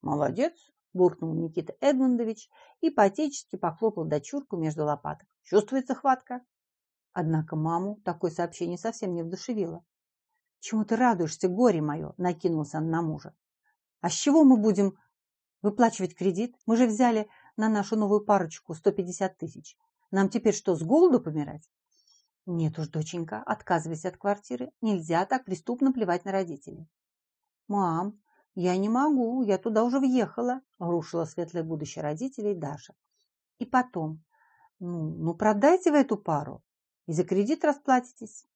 «Молодец!» – буркнул Никита Эдмундович и по-отечески похлопал дочурку между лопаток. «Чувствуется хватка?» Однако маму такое сообщение совсем не вдушевило. «Чему ты радуешься, горе мое?» – накинулся он на мужа. «А с чего мы будем выплачивать кредит? Мы же взяли на нашу новую парочку 150 тысяч. Нам теперь что, с голоду помирать?» «Нет уж, доченька, отказывайся от квартиры. Нельзя так преступно плевать на родителей». «Мам, я не могу, я туда уже въехала», – рушила светлое будущее родителей Даша. «И потом, ну, ну продайте вы эту пару и за кредит расплатитесь.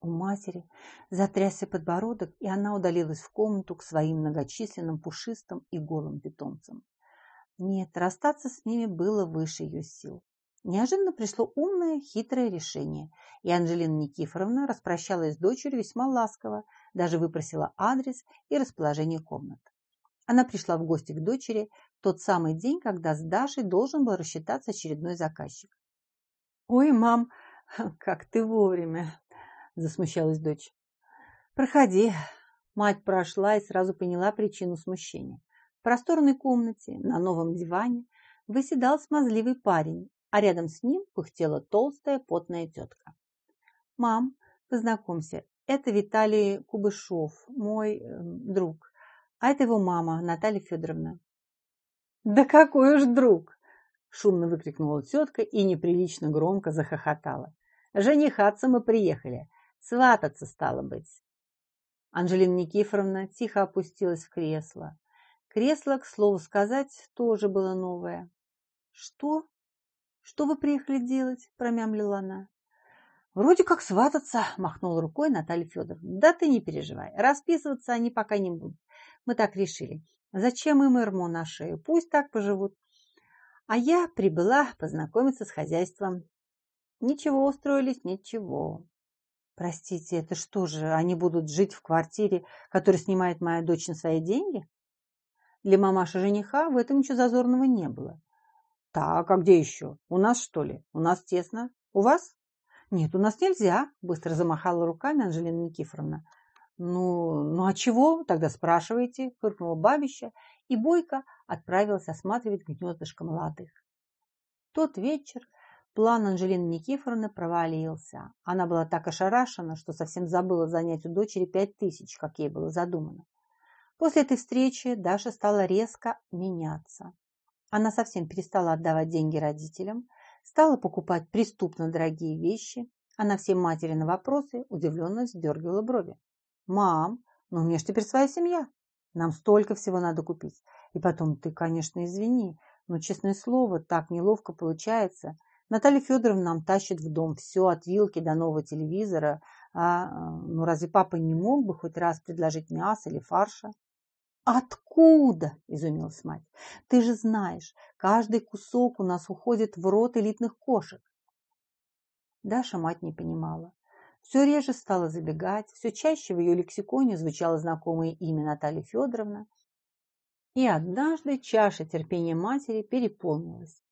У матери затрясся подбородок, и она удалилась в комнату к своим многочисленным пушистым и голым питомцам. Нет, расстаться с ними было выше ее сил. Неожиданно пришло умное, хитрое решение, и Анжелина Никифоровна распрощалась с дочерью весьма ласково, даже выпросила адрес и расположение комнат. Она пришла в гости к дочери тот самый день, когда с Дашей должен был рассчитаться очередной заказчик. «Ой, мам, «Как ты вовремя!» – засмущалась дочь. «Проходи». Мать прошла и сразу поняла причину смущения. В просторной комнате на новом диване выседал смазливый парень, а рядом с ним пыхтела толстая потная тетка. «Мам, познакомься, это Виталий Кубышов, мой э, друг, а это его мама, Наталья Федоровна». «Да какой уж друг!» – шумно выкрикнула тетка и неприлично громко захохотала. Женихаться мы приехали. Свататься стало быть. Анжелина Никифоровна тихо опустилась в кресло. Кресло, к слову сказать, тоже было новое. «Что? Что вы приехали делать?» – промямлила она. «Вроде как свататься», – махнула рукой Наталья Федоровна. «Да ты не переживай, расписываться они пока не будут. Мы так решили. Зачем им Ирму на шею? Пусть так поживут. А я прибыла познакомиться с хозяйством. Ничего устроились, ничего. Простите, это что же, они будут жить в квартире, которую снимает моя дочь на свои деньги? Для мамаши жениха в этом ничего зазорного не было. Так, а где еще? У нас, что ли? У нас тесно. У вас? Нет, у нас нельзя, быстро замахала руками Анжелина Никифоровна. Ну, ну а чего тогда спрашиваете? Фыркнула бабища, и Бойко отправилась осматривать гнездышко молодых. Тот вечер план Анжелины Никифоровны провалился. Она была так ошарашена, что совсем забыла занять у дочери пять тысяч, как ей было задумано. После этой встречи Даша стала резко меняться. Она совсем перестала отдавать деньги родителям, стала покупать преступно дорогие вещи, а на все матери на вопросы удивленно сдергивала брови. «Мам, ну у меня же теперь своя семья. Нам столько всего надо купить. И потом ты, конечно, извини, но, честное слово, так неловко получается. Наталья Федоровна нам тащит в дом все от вилки до нового телевизора. А ну разве папа не мог бы хоть раз предложить мясо или фарша? «Откуда?» – изумилась мать. «Ты же знаешь, каждый кусок у нас уходит в рот элитных кошек». Даша мать не понимала. Все реже стала забегать, все чаще в ее лексиконе звучало знакомое имя Наталья Федоровна. И однажды чаша терпения матери переполнилась.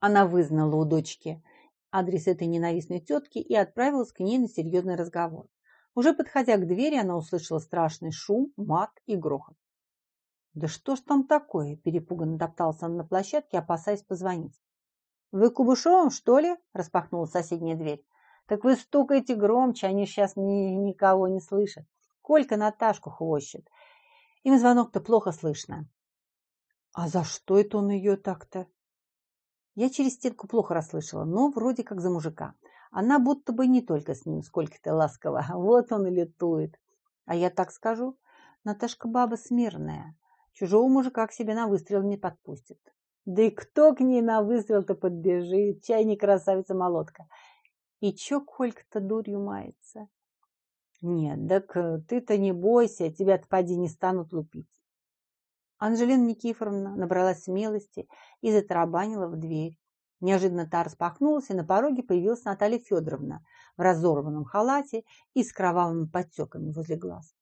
Она вызнала у дочки адрес этой ненавистной тетки и отправилась к ней на серьезный разговор. Уже подходя к двери, она услышала страшный шум, мат и грохот. «Да что ж там такое?» – перепуганно топтался он на площадке, опасаясь позвонить. «Вы Кубышовым, что ли?» – распахнула соседняя дверь. «Так вы стукаете громче, они сейчас ни, никого не слышат. Колька Наташку хвощет. Им звонок-то плохо слышно». «А за что это он ее так-то?» Я через стенку плохо расслышала, но вроде как за мужика. Она будто бы не только с ним сколько-то ласково. Вот он и летует. А я так скажу, Наташка баба смирная. Чужого мужика к себе на выстрел не подпустит. Да и кто к ней на выстрел-то подбежит? Чай не красавица-молотка. И чё Колька-то дурью мается? Нет, так э, ты-то не бойся, тебя-то поди не станут лупить. Анжелина Никифоровна набралась смелости и затарабанила в дверь. Неожиданно та распахнулась, и на пороге появилась Наталья Федоровна в разорванном халате и с кровавыми подтеками возле глаз.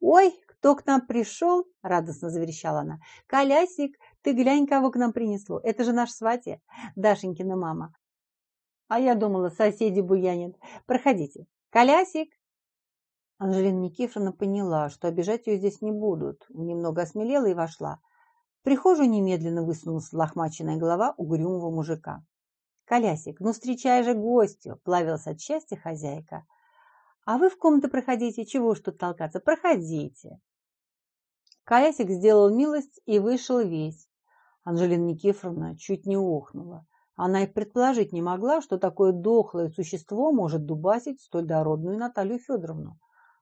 «Ой, кто к нам пришел?» – радостно заверещала она. «Колясик, ты глянь, кого к нам принесло. Это же наш сватья, Дашенькина мама». А я думала, соседи буянят. Проходите. Колясик!» Анжелина Никифоровна поняла, что обижать ее здесь не будут. Немного осмелела и вошла. В прихожую немедленно высунулась лохмаченная голова угрюмого мужика. «Колясик, ну встречай же гостю!» – плавилась от счастья хозяйка. «А вы в комнату проходите, чего уж тут толкаться, проходите!» Колясик сделал милость и вышел весь. Анжелина Никифоровна чуть не охнула. Она и предположить не могла, что такое дохлое существо может дубасить столь дородную Наталью Федоровну.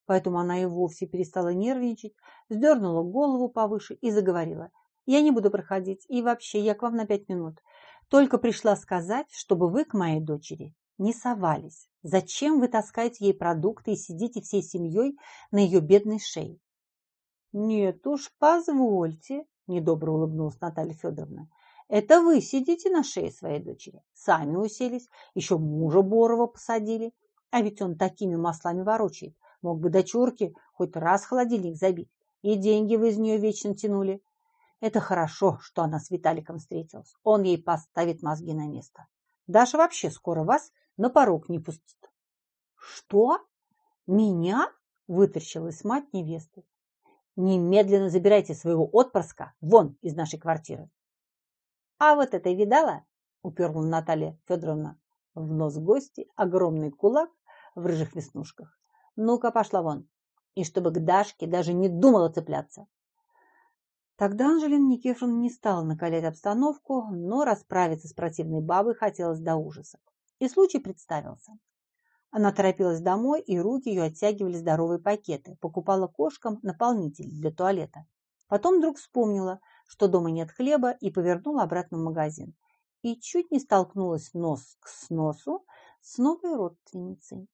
Поэтому она и вовсе перестала нервничать, сдернула голову повыше и заговорила. Я не буду проходить. И вообще, я к вам на пять минут. Только пришла сказать, чтобы вы к моей дочери не совались. Зачем вы таскаете ей продукты и сидите всей семьей на ее бедной шее? Нет уж, позвольте, недобро улыбнулась Наталья Федоровна. Это вы сидите на шее своей дочери. Сами уселись, еще мужа Борова посадили. А ведь он такими маслами ворочает. Мог бы дочурке хоть раз холодильник забить. И деньги вы из нее вечно тянули. Это хорошо, что она с Виталиком встретилась. Он ей поставит мозги на место. Даша вообще скоро вас на порог не пустит. Что? Меня? Вытащилась мать невесты. Немедленно забирайте своего отпрыска вон из нашей квартиры. А вот это видала? Уперла Наталья Федоровна в нос гости огромный кулак в рыжих веснушках. Ну-ка, пошла вон. И чтобы к Дашке даже не думала цепляться. Тогда Анжелина Никифоровна не стала накалять обстановку, но расправиться с противной бабой хотелось до ужаса. И случай представился. Она торопилась домой, и руки ее оттягивали здоровые пакеты, покупала кошкам наполнитель для туалета. Потом вдруг вспомнила, что дома нет хлеба, и повернула обратно в магазин. И чуть не столкнулась нос к сносу с новой родственницей.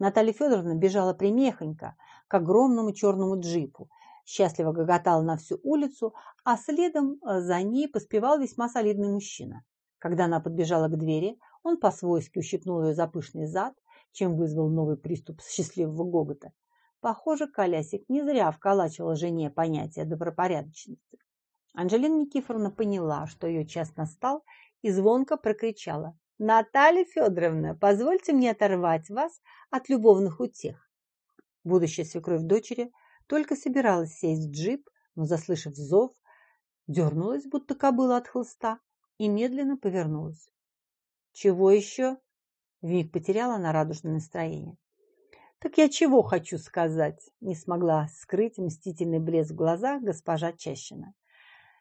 Наталья Федоровна бежала примехонько к огромному черному джипу, счастливо гоготала на всю улицу, а следом э, за ней поспевал весьма солидный мужчина. Когда она подбежала к двери, он по-свойски ущипнул ее за пышный зад, чем вызвал новый приступ счастливого гогота. Похоже, Колясик не зря вколачивал жене понятие добропорядочности. Анжелина Никифоровна поняла, что ее час настал, и звонко прокричала. «Наталья Федоровна, позвольте мне оторвать вас от любовных утех. Будущая свекровь дочери только собиралась сесть в джип, но, заслышав зов, дернулась, будто кобыла от хлыста, и медленно повернулась. «Чего еще?» Вмиг потеряла на радужное настроение. «Так я чего хочу сказать?» Не смогла скрыть мстительный блеск в глазах госпожа Чащина.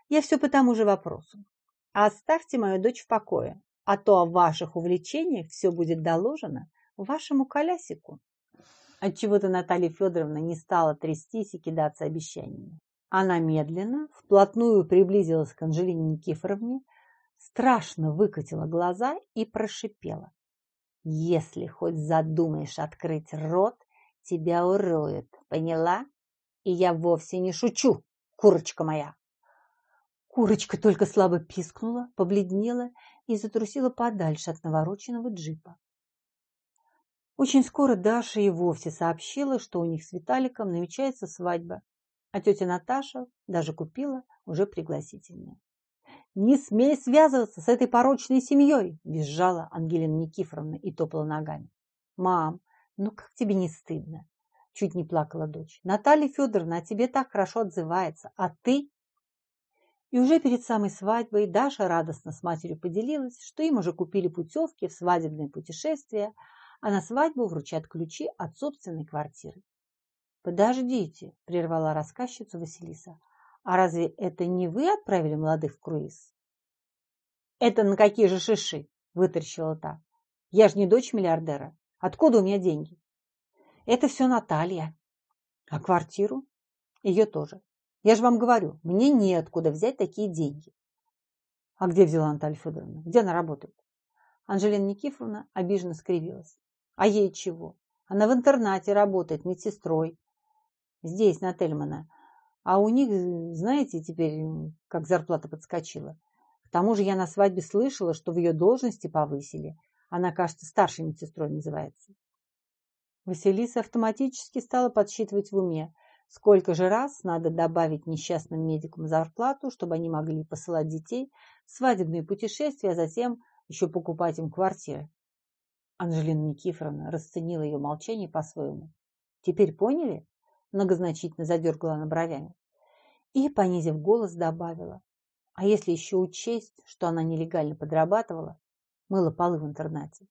«Я все по тому же вопросу. Оставьте мою дочь в покое, а то о ваших увлечениях все будет доложено вашему колясику». Отчего-то Наталья Федоровна не стала трястись и кидаться обещаниями. Она медленно, вплотную приблизилась к Анжелине Никифоровне, страшно выкатила глаза и прошипела. «Если хоть задумаешь открыть рот, тебя уроют, поняла? И я вовсе не шучу, курочка моя!» Курочка только слабо пискнула, побледнела и затрусила подальше от навороченного джипа. Очень скоро Даша и вовсе сообщила, что у них с Виталиком намечается свадьба, а тетя Наташа даже купила уже пригласительные. «Не смей связываться с этой порочной семьей!» – визжала Ангелина Никифоровна и топала ногами. «Мам, ну как тебе не стыдно?» – чуть не плакала дочь. «Наталья Федоровна о тебе так хорошо отзывается, а ты...» И уже перед самой свадьбой Даша радостно с матерью поделилась, что им уже купили путевки в свадебное путешествие – а на свадьбу вручат ключи от собственной квартиры. «Подождите», – прервала рассказчицу Василиса. «А разве это не вы отправили молодых в круиз?» «Это на какие же шиши?» – вытаращила та. «Я же не дочь миллиардера. Откуда у меня деньги?» «Это все Наталья». «А квартиру?» «Ее тоже. Я же вам говорю, мне неоткуда взять такие деньги». «А где взяла Наталья Федоровна? Где она работает?» Анжелина Никифоровна обиженно скривилась. А ей чего? Она в интернате работает медсестрой. Здесь, на Тельмана. А у них, знаете, теперь как зарплата подскочила. К тому же я на свадьбе слышала, что в ее должности повысили. Она, кажется, старшей медсестрой называется. Василиса автоматически стала подсчитывать в уме, сколько же раз надо добавить несчастным медикам зарплату, чтобы они могли посылать детей в свадебные путешествия, а затем еще покупать им квартиры. Анжелина Никифоровна расценила ее молчание по-своему. «Теперь поняли?» Многозначительно задергала она бровями. И, понизив голос, добавила. А если еще учесть, что она нелегально подрабатывала, мыла полы в интернате?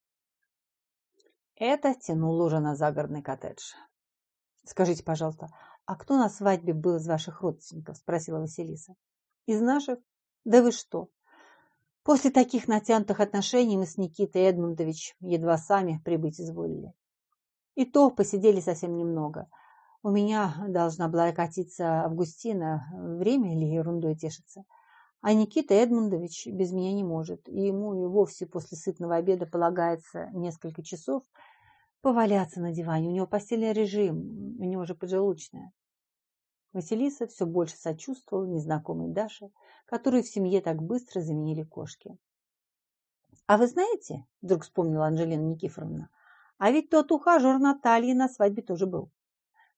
Это тянуло уже на загородный коттедж. «Скажите, пожалуйста, а кто на свадьбе был из ваших родственников?» спросила Василиса. «Из наших? Да вы что? После таких натянутых отношений мы с Никитой Эдмундович едва сами прибыть изволили. И то посидели совсем немного. У меня должна была катиться Августина, время ли ерундой тешится. А Никита Эдмундович без меня не может, и ему и вовсе после сытного обеда полагается несколько часов поваляться на диване. У него постельный режим, у него же поджелудочная. Василиса все больше сочувствовала незнакомой Даше, которую в семье так быстро заменили кошки. «А вы знаете, — вдруг вспомнила Анжелина Никифоровна, — а ведь тот ухажер Натальи на свадьбе тоже был,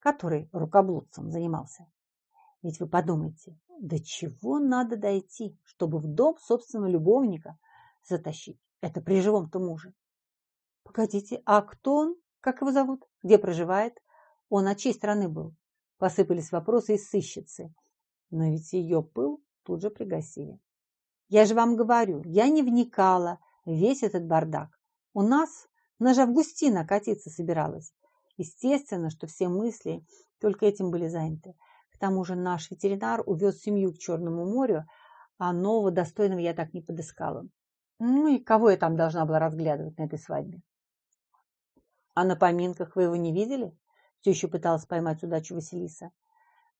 который рукоблудцем занимался. Ведь вы подумайте, до чего надо дойти, чтобы в дом собственного любовника затащить? Это при живом-то муже. Погодите, а кто он? Как его зовут? Где проживает? Он от чьей страны был? Посыпались вопросы из сыщицы. Но ведь ее пыл тут же пригасили. Я же вам говорю, я не вникала весь этот бардак. У нас, она же Августина катиться собиралась. Естественно, что все мысли только этим были заняты. К тому же наш ветеринар увез семью к Черному морю, а нового достойного я так не подыскала. Ну и кого я там должна была разглядывать на этой свадьбе? А на поминках вы его не видели? Все еще пыталась поймать удачу Василиса.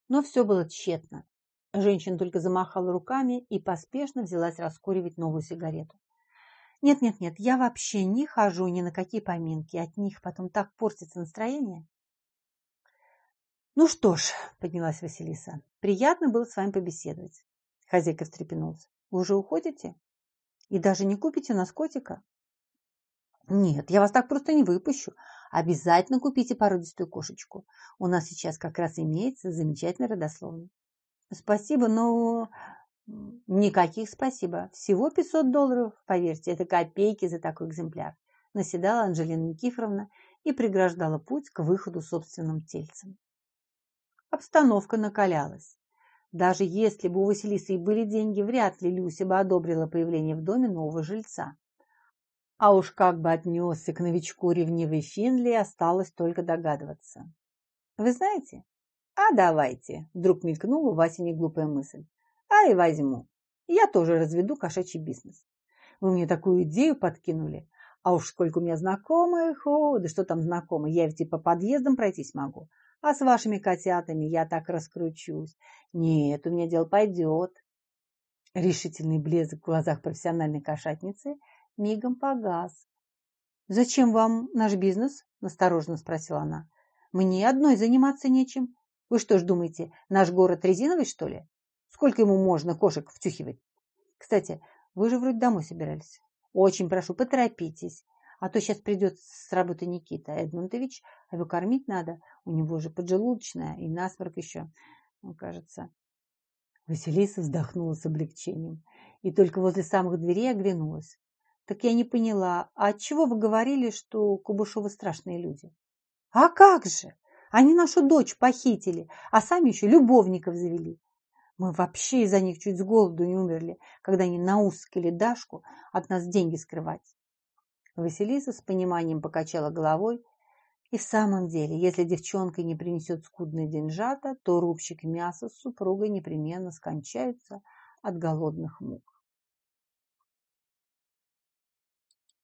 Но все было тщетно. Женщина только замахала руками и поспешно взялась раскуривать новую сигарету. Нет-нет-нет, я вообще не хожу ни на какие поминки. От них потом так портится настроение. Ну что ж, поднялась Василиса. Приятно было с вами побеседовать. Хозяйка встрепенулась. Вы уже уходите? И даже не купите у нас котика? Нет, я вас так просто не выпущу. Обязательно купите породистую кошечку. У нас сейчас как раз имеется замечательный родословный. Спасибо, но... Никаких спасибо. Всего 500 долларов, поверьте, это копейки за такой экземпляр. Наседала Анжелина Никифоровна и преграждала путь к выходу собственным тельцем. Обстановка накалялась. Даже если бы у Василисы и были деньги, вряд ли Люся бы одобрила появление в доме нового жильца. А уж как бы отнесся к новичку ревнивый Финли, осталось только догадываться. «Вы знаете?» «А давайте!» – вдруг мелькнула у Васи неглупая мысль. «А и возьму. Я тоже разведу кошачий бизнес. Вы мне такую идею подкинули. А уж сколько у меня знакомых, о, да что там знакомых, я ведь и по подъездам пройтись могу. А с вашими котятами я так раскручусь. Нет, у меня дело пойдет. Решительный блеск в глазах профессиональной кошатницы мигом погас. «Зачем вам наш бизнес?» – настороженно спросила она. «Мне одной заниматься нечем. Вы что ж думаете, наш город резиновый, что ли? Сколько ему можно кошек втюхивать? Кстати, вы же вроде домой собирались. Очень прошу, поторопитесь. А то сейчас придет с работы Никита Эдмонтович, а его кормить надо. У него же поджелудочная и насморк еще, кажется. Василиса вздохнула с облегчением и только возле самых дверей оглянулась. Так я не поняла, а от чего вы говорили, что Кубышевы страшные люди? А как же? Они нашу дочь похитили, а сами еще любовников завели. Мы вообще из-за них чуть с голоду не умерли, когда они наускали Дашку от нас деньги скрывать. Василиса с пониманием покачала головой. И в самом деле, если девчонка не принесет скудные деньжата, то рубщик мяса с супругой непременно скончаются от голодных мук.